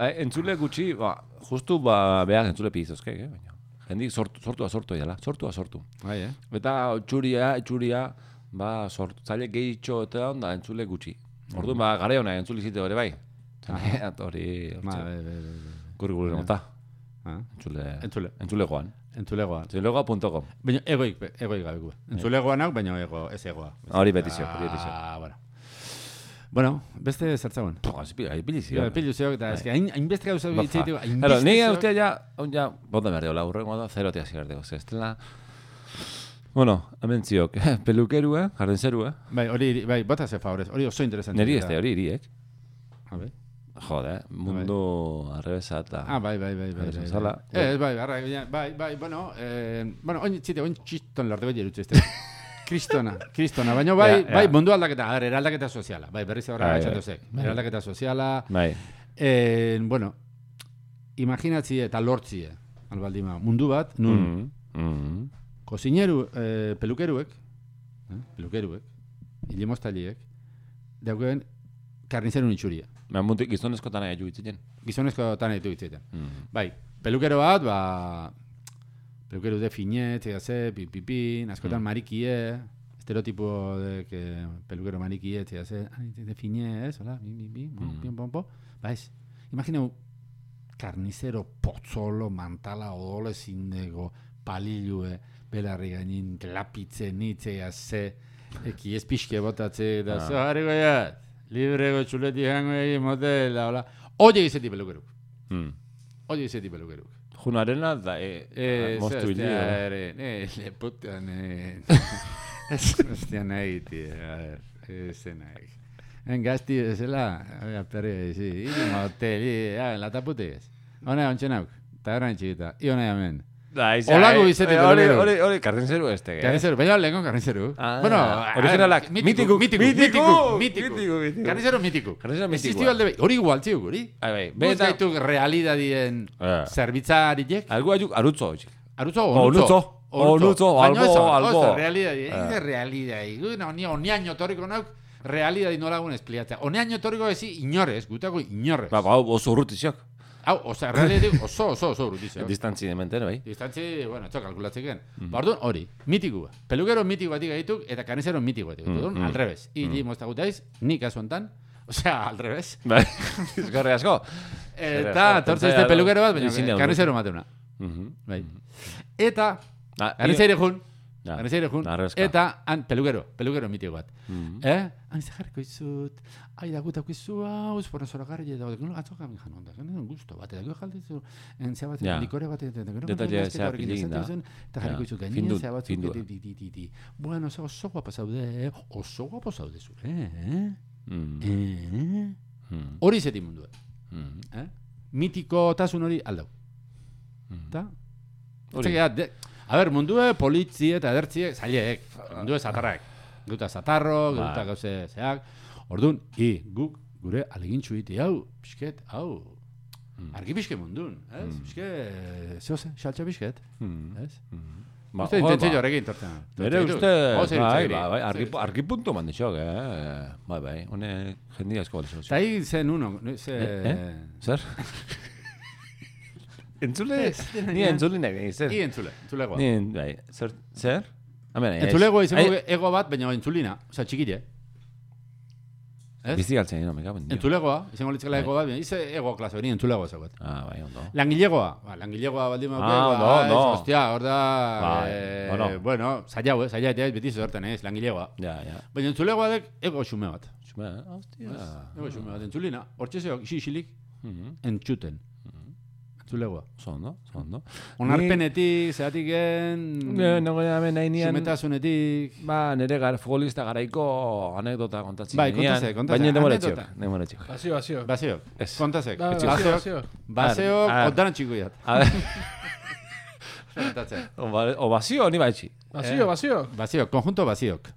eh, entzule gutxi, ba, justu ba, behar entzule pizozke, eh, baina. Jendik sortu, sortua sortu edala, sortua sortu. Bai, eh? Eta txuria, txuria, ba, sortu, zaile gehitxo eta onda entzule gutxi. Orduan, ba, gare hona entzule zite hori bai. Eta hori, gurri gurri nota. Ah, Entzule, Entzule. entzulegoan. Entzulegoa. Entzulegoa.com. Baina egoik, egoik gabeku. Entzulegoa nauk, baina ego, ez egoa. Hori betizio, hori betizio. Ah, bueno. Bueno, beste zertzagoen. Pilu zeok, eta eske, hain, hainbeste gauza Baja. bitzeitu, Claro, ni usted ya, on ja, bonda behar diola, urrengo da, zero tia zigar dugu, ze, estela... Bueno, hemen ziok, pelukeru, eh, jardenzeru, eh? Bai, hori, bai, bota ze favorez, hori oso interesante. Neri este, hori iriek. Ah, bai. Jode, mundu arrebesa eta... Ah, bai, bai, bai, bai. Bai, bai, zala. bai. Ez, bai, arra, bai, bai, bai, bueno, eh, bueno, oin, txite, oin txiston larte bai erutze este. Kristona, kristona, baina bai, Ja, ja. bai, mundu aldaketa, a ver, eraldaketa soziala, bai, berriz horra Bai, gaitxatu bai. zek. Bai. Eraldaketa soziala, Bai, eh, bueno, imaginatzi eta lortzie, albaldima, mundu bat, nun, mm, mm, Kozineru, eh, pelukeruek, eh, pelukeruek, ilimostaliek, daukeen karnizerun itxuria. Ba, muntik gizonezkotan nahi ju itziten. Gizonezko tan ditu. Mm. Bai, pelukero bat, ba, pelukeru de finet, ega ze, pipipin, askotan Mm. marikie, estereotipo de que pelukero marikie, ega ze, de finet, ez, hola, bi, bi, bi, Mm. mm. pion, pon, po. Ba, ez, imagineu, karnizero potzolo, mantala, odole zindego, palilue, belarri gainin, lapitze, nitze, ega ze, eki ez pixke botatze, da, Ah. zo, harriko jat, librego txuleti jango egin motela, hola. Oie izeti pelukeruk. Mm. Oye, ese tipo peluquero. Junarena da, e, Eh, moztu hili, eh. eh, le putean, eh. Ez guztian nahi, tío, a ver, ese nahi. En gazti bezala, a perri, ezi, hiri motel, hiri, ah, lata putegaz. Hona, ontsen hauk, eta horrein txikita, i hona hemen. Da, iza, Olako eh, izetik hori, hori, hori, kardenzeru este, eh? Karnizeru, baina lehenko karnizeru. Ah, bueno, originalak, mitiku, mitiku, mitiku, mitiku, mitiku, mitiku. mitiku, mitiku. Karnizeru mitiku. Karnizeru mitikoa. Existió alde hori igual txiuk, hori. Bai, bai, Bez beta, gaitu realidadien Eh. zerbitzariek, algu aiuk arutzo, hoxik. Arutzo, Onutzo. Onutzo, eso, albo. oso, realidadi, ez realidadi. Guna, ni oneaino torriko nauk, realidadi nola guen espliatzea. Oneaino torriko ezi inorez, gutako inorez. Ba, ba, oso urrutiziok. Hau, oza, realidadi oso, oso, oso brutizio. Distantzi de menten, bai. Distantzi, bueno, etxo kalkulatzeken. Ba, orduan, hori, mitikua. Pelukero mitiko batik gaituk, eta kanizero mitiko batik gaituk. Mm, Orduan, mm. al revés. Ili mozta gutaiz, nik kasu hontan, osea, al revés. Bai, eskerri asko. Eta, tortze pentsaia este pelukero bat, baina kanizero matuna. Mhm. Bai. Eta, Ah, Garnizeire jun, Ja. jun, Arrezka. eta han pelukero, pelukero mitiko bat. Mhm. Eh? Hain zaharriko izut, ai da gutako izu hau, esponazora garri eta gero gatzok gamin jan onda, gero gusto bat, eta gero jaldizu, en zea bat, Ja. likore bat, eta gero Detalle gero zea horrekin pilin da. esaten eta jarriko Ja. izut gainin, zea batzuk, findua. di, di, di, di, di. Bueno, oso, oso guapa zaude, eh? oso guapa zaude zure, eh? Mhm. Eh? Mhm. Hori zeti mundua, Mhm. eh? Mitiko tasun hori aldau. Mhm. Eta, Hori. Hori. de, a ber, mundue politzi eta edertziek, zaileek, mundue zatarrak. geuta zatarro, Bai. geuta gauze zeak. Orduan, i, guk, gure alegintxu iti, hau, pixket, hau, argi pixke mundun, ez? Pixke, zeo ze, xaltxa pixket, Mm. ez? Ba, Uste jo, intentzio ba, horrekin tortzen. Bere uste, bai, bai, argi, argi puntu man dixok, eh? Bai, bai, hone jendia asko bale Eta hi zen uno, no, ze... Eh? Zer? entzule? Ni entzule nahi, zer? Hi entzule, entzulegoa. Ni, bai, zer? Zer? Hemen, ez. Entzulegoa izango Ai, ego bat, baina entzulina, oza, txikile. Ez? Bizi galtzen, no, me cago en Dios. Entzulegoa, izango litzakela Bai. ego bat, baina ize ego klase, hori entzulegoa zagoet. Ah, bai, ondo. Langilegoa, ba, langilegoa baldin mauke, Ah, ba, ondo, ez, ondo. Ostia, hor da, Bai, eh, bueno. bueno, zaila, eh, zaila, ez, beti zerten ez, langilegoa. Ja, ja. Baina entzulegoa dek, ego xume bat. Xume, eh? hostia. Ego xume bat, entzulina, hortxe zeok, isi isilik, Mhm. Entzuten. Entzulegoa. Oso ondo, oso ondo. Onarpenetik, zeatik gen, Ne, no gara hemen nahi nian, xumetasunetik, ba, nere gar, futbolista garaiko anekdota kontatzen. Bai, genian, kontase, kontase, Baina demora anekdota. txiok, demora txiok. Bazio, bazio. Baseok, Ez. kontasek, Ba, bazio, baseok, bazio. baseok, Ah, ah. otaran txiko jat. A ver, o, ba- o bazio, ni baitxi. Bazio, bazio. Baseok, konjunto baseok.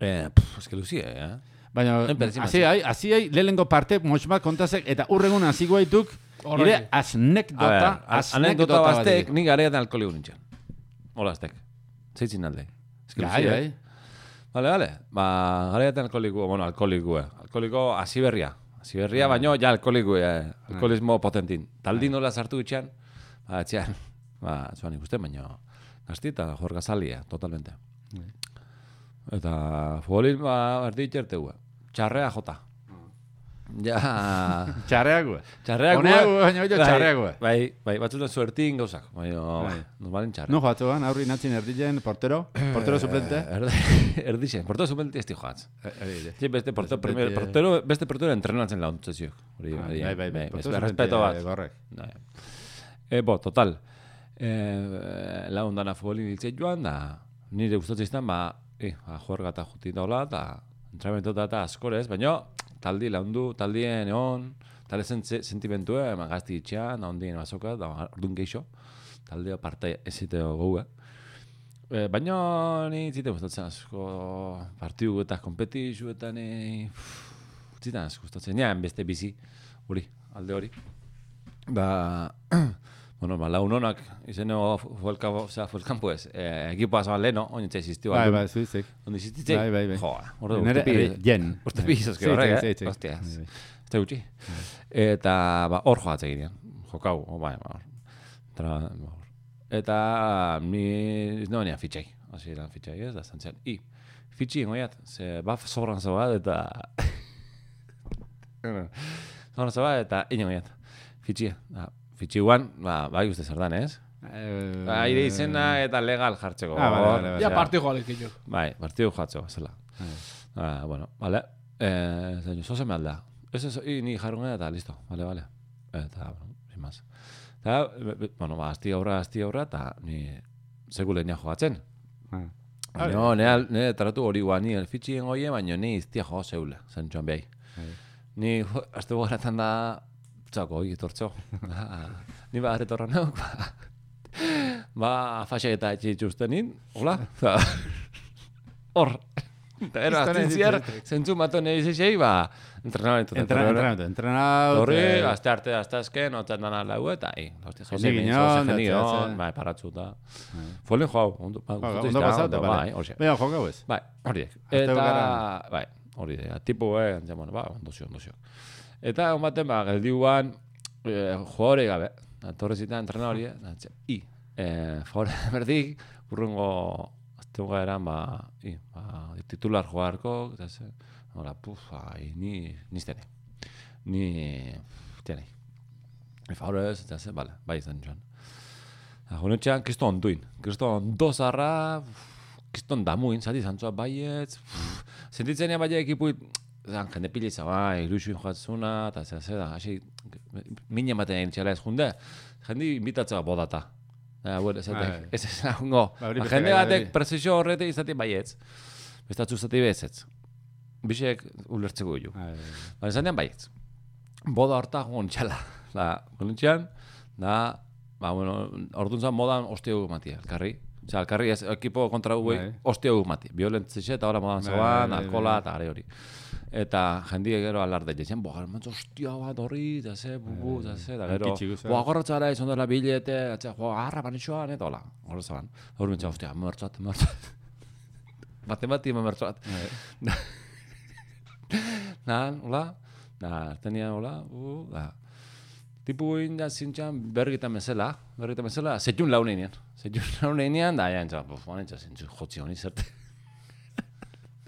Eh, pff, es que luzie, eh? Baina, Eh, hasi sí. hai, hasi hai, lehenengo parte, mox bat kontasek, eta urregun hasi guaituk, Horrekin. ire A asnekdota, asnekdota baztek, ni gareatan alkoholi nintzen. Hola, aztek. Zeitzin alde. Gai, bai. eh? Vale, vale. Ba, gareatan alkoholiko, bueno, alkoholiko, eh. Alkoholiko hasi berria. Hasi berria, baino, ja alkoholiko, eh. Alkoholismo potentin. Taldi nola sartu itxean, ba, etxean, ba, zuan ikusten, baino, gazti eta jor gazalia, totalmente. Eta futbolin, ba, erdi itxerteu, txarrea jota. Ja, Txarreago. txarreak Honeago, baina oio txarreago. Bai, bai, batzutan suertin gauzak, baina, Bai. normalen txarra. No joatzuan, aurri natzin erdilen, portero, portero suplente. Erdi, erdixen, portero suplente ez di joatz. Eh, Sí, beste portero, primer, portero, beste portero entrenatzen. Hori, hori, Bai, bai, bai. behar suplente, respeto bat. eh, Gorrek. Bai. E, bo, total. E, lagun dana futbolin hiltze joan, da, nire gustatzen izan, ba, e, ba, juer gata juti daula, eta entrenamentuta eta askorez, baina taldi laundu, taldien egon, talde zen sentimentue, ma gazti itxean, ondien basoka, da, orduan geixo, taldea parte eziteo goue. E, baina ni zite gustatzen asko partiu eta kompetizio eta ni zitan asko gustatzen. Nian beste bizi, hori, alde hori. Ba, bueno, ba, laun honak, izeno fuelka, osea, fuelkampo ez, eh, ekipoa zaban leheno, oinetxe existió. Bai, bai, zuizik. Ondi existitze? Bai, bai, bai. Jo, horre, Nere, urte pi, eh, jen. urte pi, izazke Sí, horrek, eh? Hostia, bai. ez da gutxi. Eta, ba, hor joatzen ginean, jokau, oh, bai, ba. Tra, ba, hor. Eta, ni, ez no nea fitxai, hasi eran fitxai ez, da zantzian. I, fitxi ingoiat, ze, ba, sobran zabat, eta... sobran zabat, eta ingoiat, fitxia. Da, fitxi guan, ba, bai uste zer dan, ez? Eh, Ba, aire izena eta legal jartzeko. Ah, vale, vale, vale. Ja, Osea, partio joalek jo. Bai, partidu joatzeko, zela. Ah, bueno, vale. Eh, zein, zoze me alda. Ez ez, ni jarrun eta listo, vale, vale. Eta, bueno, sin más. Eta, bueno, ba, asti aurra, asti aurra, eta ni segule nia joatzen. Ah. Baina, ne, ne tratu hori guan, ni elfitxien goie, baina ni iztia jo zeule, zen joan behai. Bai. Ni, azte gogoratan da, txako, hoi, etortzo. ni ba, arretorra nauk, ba, ba, faxe eta etxe itxustenin, hola, za, hor. Eta ero, azten ziar, zentzu mato nahi zizei, ba, entrenamentu. Entrenamentu, entrenamentu. Horri, eh, azte arte, azte azken, otzen dana lau, eta, hi, hosti, jose, gineon, eta gineon, bai, paratzu eta, folien joau, ondo, ba, Ondo gustatu ondo pasatu, ondo, bale. bai, horxe. Baina, jokau ez. Bai. Aste Eta, bai, hori da, tipo, eh, bueno, ba, ondo zio, ondo zio. Eta, on baten, ba, geldiuan, eh, jugadore gabe, torre zita entrena hori, eh, i, eh, favore berdik, urrungo, azte eran, ba, i, ba, titular joarko, eta ze, hola, puf, ai, ni, niztene. Ni, tiene. E favore ez, eta ze, bale, bai izan joan. Agunetxean, kristo onduin. Kristo ondo zarra, kriston damuin, zati zantzua baietz. Sentitzen ea baina ekipuit, zan, jende pili zaba, ilusioin joatzuna, eta zera, zera, hasi, mine ematen egin txela ez junde, jende invitatzea bodata. Ja, bueno, ez Bai. ez ez lagungo. Ba, hori Ba, beste Jende batek hori. prezisio horrete izate baietz. Bestatzu zati behetzetz. Bisek ulertzeko jo. Bai, Ba, esan dian baietz. Boda horta gon txala. Da, gonetxean, da, ba, bueno, orduan zan modan ostio matia, elkarri. Osea, alkarri ez, ekipo kontra guei, Bai. ostia gu mati. Violentzixe eta hola modan Bai, zegoan, bai, bai, alkola bai. eta gare hori. Eta jendia gero alarde jetzen, boa, hermantzo, ostia bat horri, eta ze, bubu, eta ze, eta gero, Hankitxik, osea. boa, gorrotzara izan dela bilete, eta jo, harra banitxoan, eta hola, gorrotzaren. Hor bintza, ostia, mertzat, mertzat. Bate bati, mertzat. Bai. Na, hola, da, tenia, hola, uh, da. Tipu inda zintxan bergita mesela, bergita mesela, zetjun launean. Zetjun launean, da, ja, entza, buf, anentza, zintzu, jotzi honi zerte.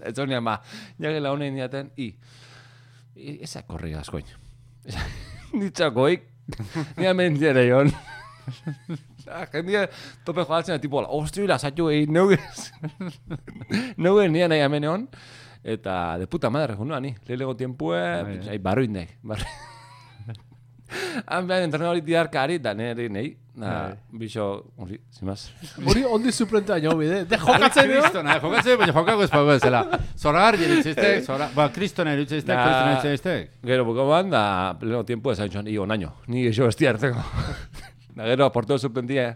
Ez honean, ba, jage launean jaten, i, i ezak korri askoin. Nitzakoik, ni hemen jere jon. Da, jendia tope joatzen, tipo, ostila, zatxu egin, neugez. Neugez nian nahi hemen egon. Eta de puta madre, joan ni, lehilego tiempue, Bai, ai, barruindek, barru. Han behar entrenadori tidarkari, da neri, nahi, da, Bai. bixo, hori, zimaz. Hori ondi suplentea jo bide. De jokatzen jo? Kristona, jokatzen, baina jokako ez pago ezela. Zoragar jeritzeztek, zora, ba, kristona erutzeztek, Da. kristona erutzeztek. Gero bukoan, da, pleno tiempo esan joan, i, onaino, ni eixo bestia hartzeko. da, gero, porteo suplentia,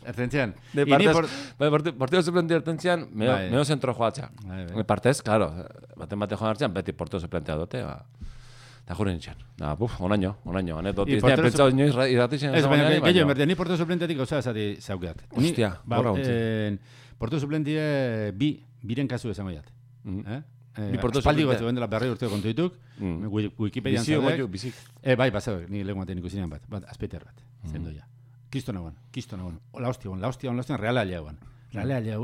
Ertentzian. De partez, por- bai, porteo suplente hartentzian, meo, Bai. meo zentro joatza. Bai, bai. De partez, claro, baten bate joan hartzean, beti porteo suplentea dute, ba. Da jure nintzen. Da, buf, onaino, onaino. Anetot, I ez nire portero pentsau inoiz ra- irratixen. Ez, baina, gehiago emberdea, ni porto suplentetik gauza esati zaukeat. Ostia, ba, borra ontzi. eh, porto suplentie bi, biren kasu esango jat. Mm. Eh? Eh, suplente. gozu dela berri urte kontu dituk, Mm. Wi- Wikipedian Bizi zaudek. guaiu, bizik. Eh, bai, basau, ni lehen baten ikusinean bat, bat, azpeiter bat, Mm. zendoia. Kisto nagoen, kisto nagoen, la hostia la hostia la hostia, reala alea Reala alea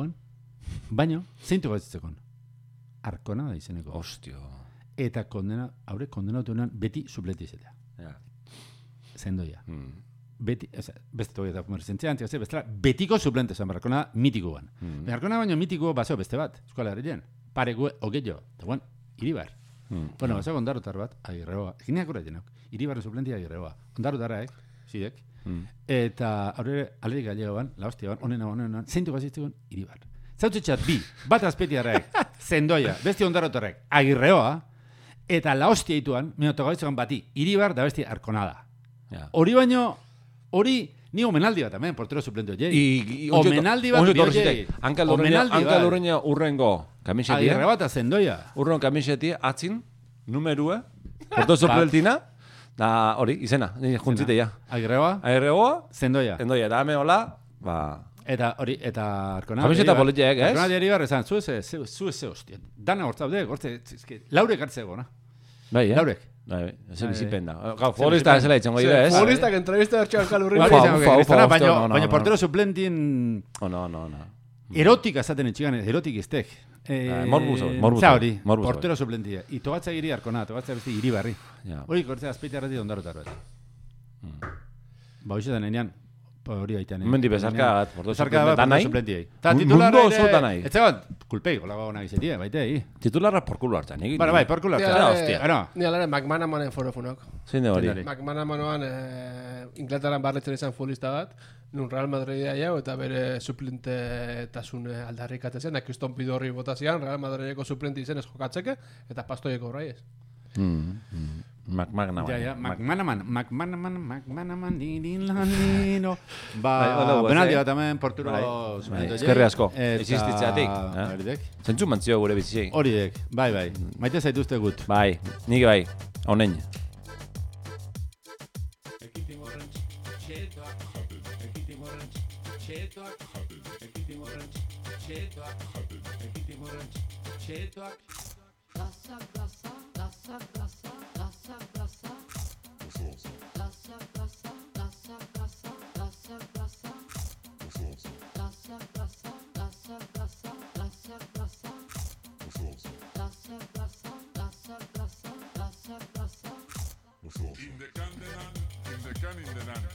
baino, zeintu gaitzekon. Arkona da izeneko. Ostio. Eta kondena, haure kondenatuenan beti suplente izatea. Ja. Zendoia. Mm. Beti, o sea, beste toki eta komerzientzia, antia ze, bestela, betiko suplente zen, Arkona mitikoan. Mm. Arkona baino mitiko baso beste bat, eskola herrien. Pare gue, ogeio, eta guan, iribar. Mm. Bueno, baso ondarotar bat, agirreoa. Gineak ura jenok. Iribarren suplentia agirreoa. Ondarotaraek, zidek. Mm. Eta aurre alerik galegoan, la hostia ban, onena onena, zeintu gazitzekon, iribar. Zautzetxat bi, bat azpetiarrek, zendoia, besti ondarotarrek, agirreoa, eta la hostia ituan, minuto bati, iribar da besti arkonada. Hori baino, hori, ni omenaldi bat hemen, portero. I, i, Omenaldi bat onjo dio torzitek. jei. Hanka lurreña, Omenaldi hanka bat. lurreña urrengo kamisetia. Agirre bat zendoia. Urrengo kamisetia, atzin, numerua, porto suplentina, da hori, izena, juntzite ja. Agirreoa, Aerregoa, zendoia. endoia, da me hola, ba, Eta hori, eta arkona. Kamiseta politiak, ez? Arkona diari barra esan, zu ez, zu ez, hostia. Dana hortzaude, hortze, laurek hartzego, na? bai, eh? Laurek. Bai, bai, ez Bai, bizipen da. Gau, futbolista ez itxengo ide, ez? Futbolistak entrevista bertxo alkalurri. Ufa, Hori ufa, ufa, ufa, baina, baina portero suplentin Oh, no, no, no. erotik azaten etxigan, erotik iztek. Eh, Ah, morbus hori, morbus za hori, hori, morbus hori. portero suplentia. Itogatza iri arkona, itogatza beste iri barri. Ja. Hori kortzea azpeite arreti ondarotar bat. Ba, hoxe da nenean, hori aitan. eh. Mendi bezarka bat, portero Bezarka bat, da suplentiei. Ta titularra oso da nahi. Ez zegoen, kulpei, gola gau nahi zetie, baite, hi. Titularra por culo hartzen, egin. Bara, bai, porkulo Ni hartza. Claro, alare, hostia. Bueno. ni alare McManamanen forofunok. Zein da hori? Zein da hori? McManamanoan eh, Inglaterran barretzen izan futbolista bat, nun Real Madridea jau, eta bere suplente tasun aldarrikatzen zen, Kriston Pidorri botazian, Real Madrideko suplente izen ez jokatzeke, eta pastoieko bai ez. Mm, mm. Mac Magna, Ja, bai. ja, Mac- McManaman, McManaman, McManaman, ni ni la ni no. Ba, Bai, eh? bat hemen porturo Bai, bai, eskerri asko, existitzeatik, eh? Horiek. Zentzu mantzio gure biziei. Horiek, bai, bai. Maite zaituzte gut. Bai, nik bai, honen. In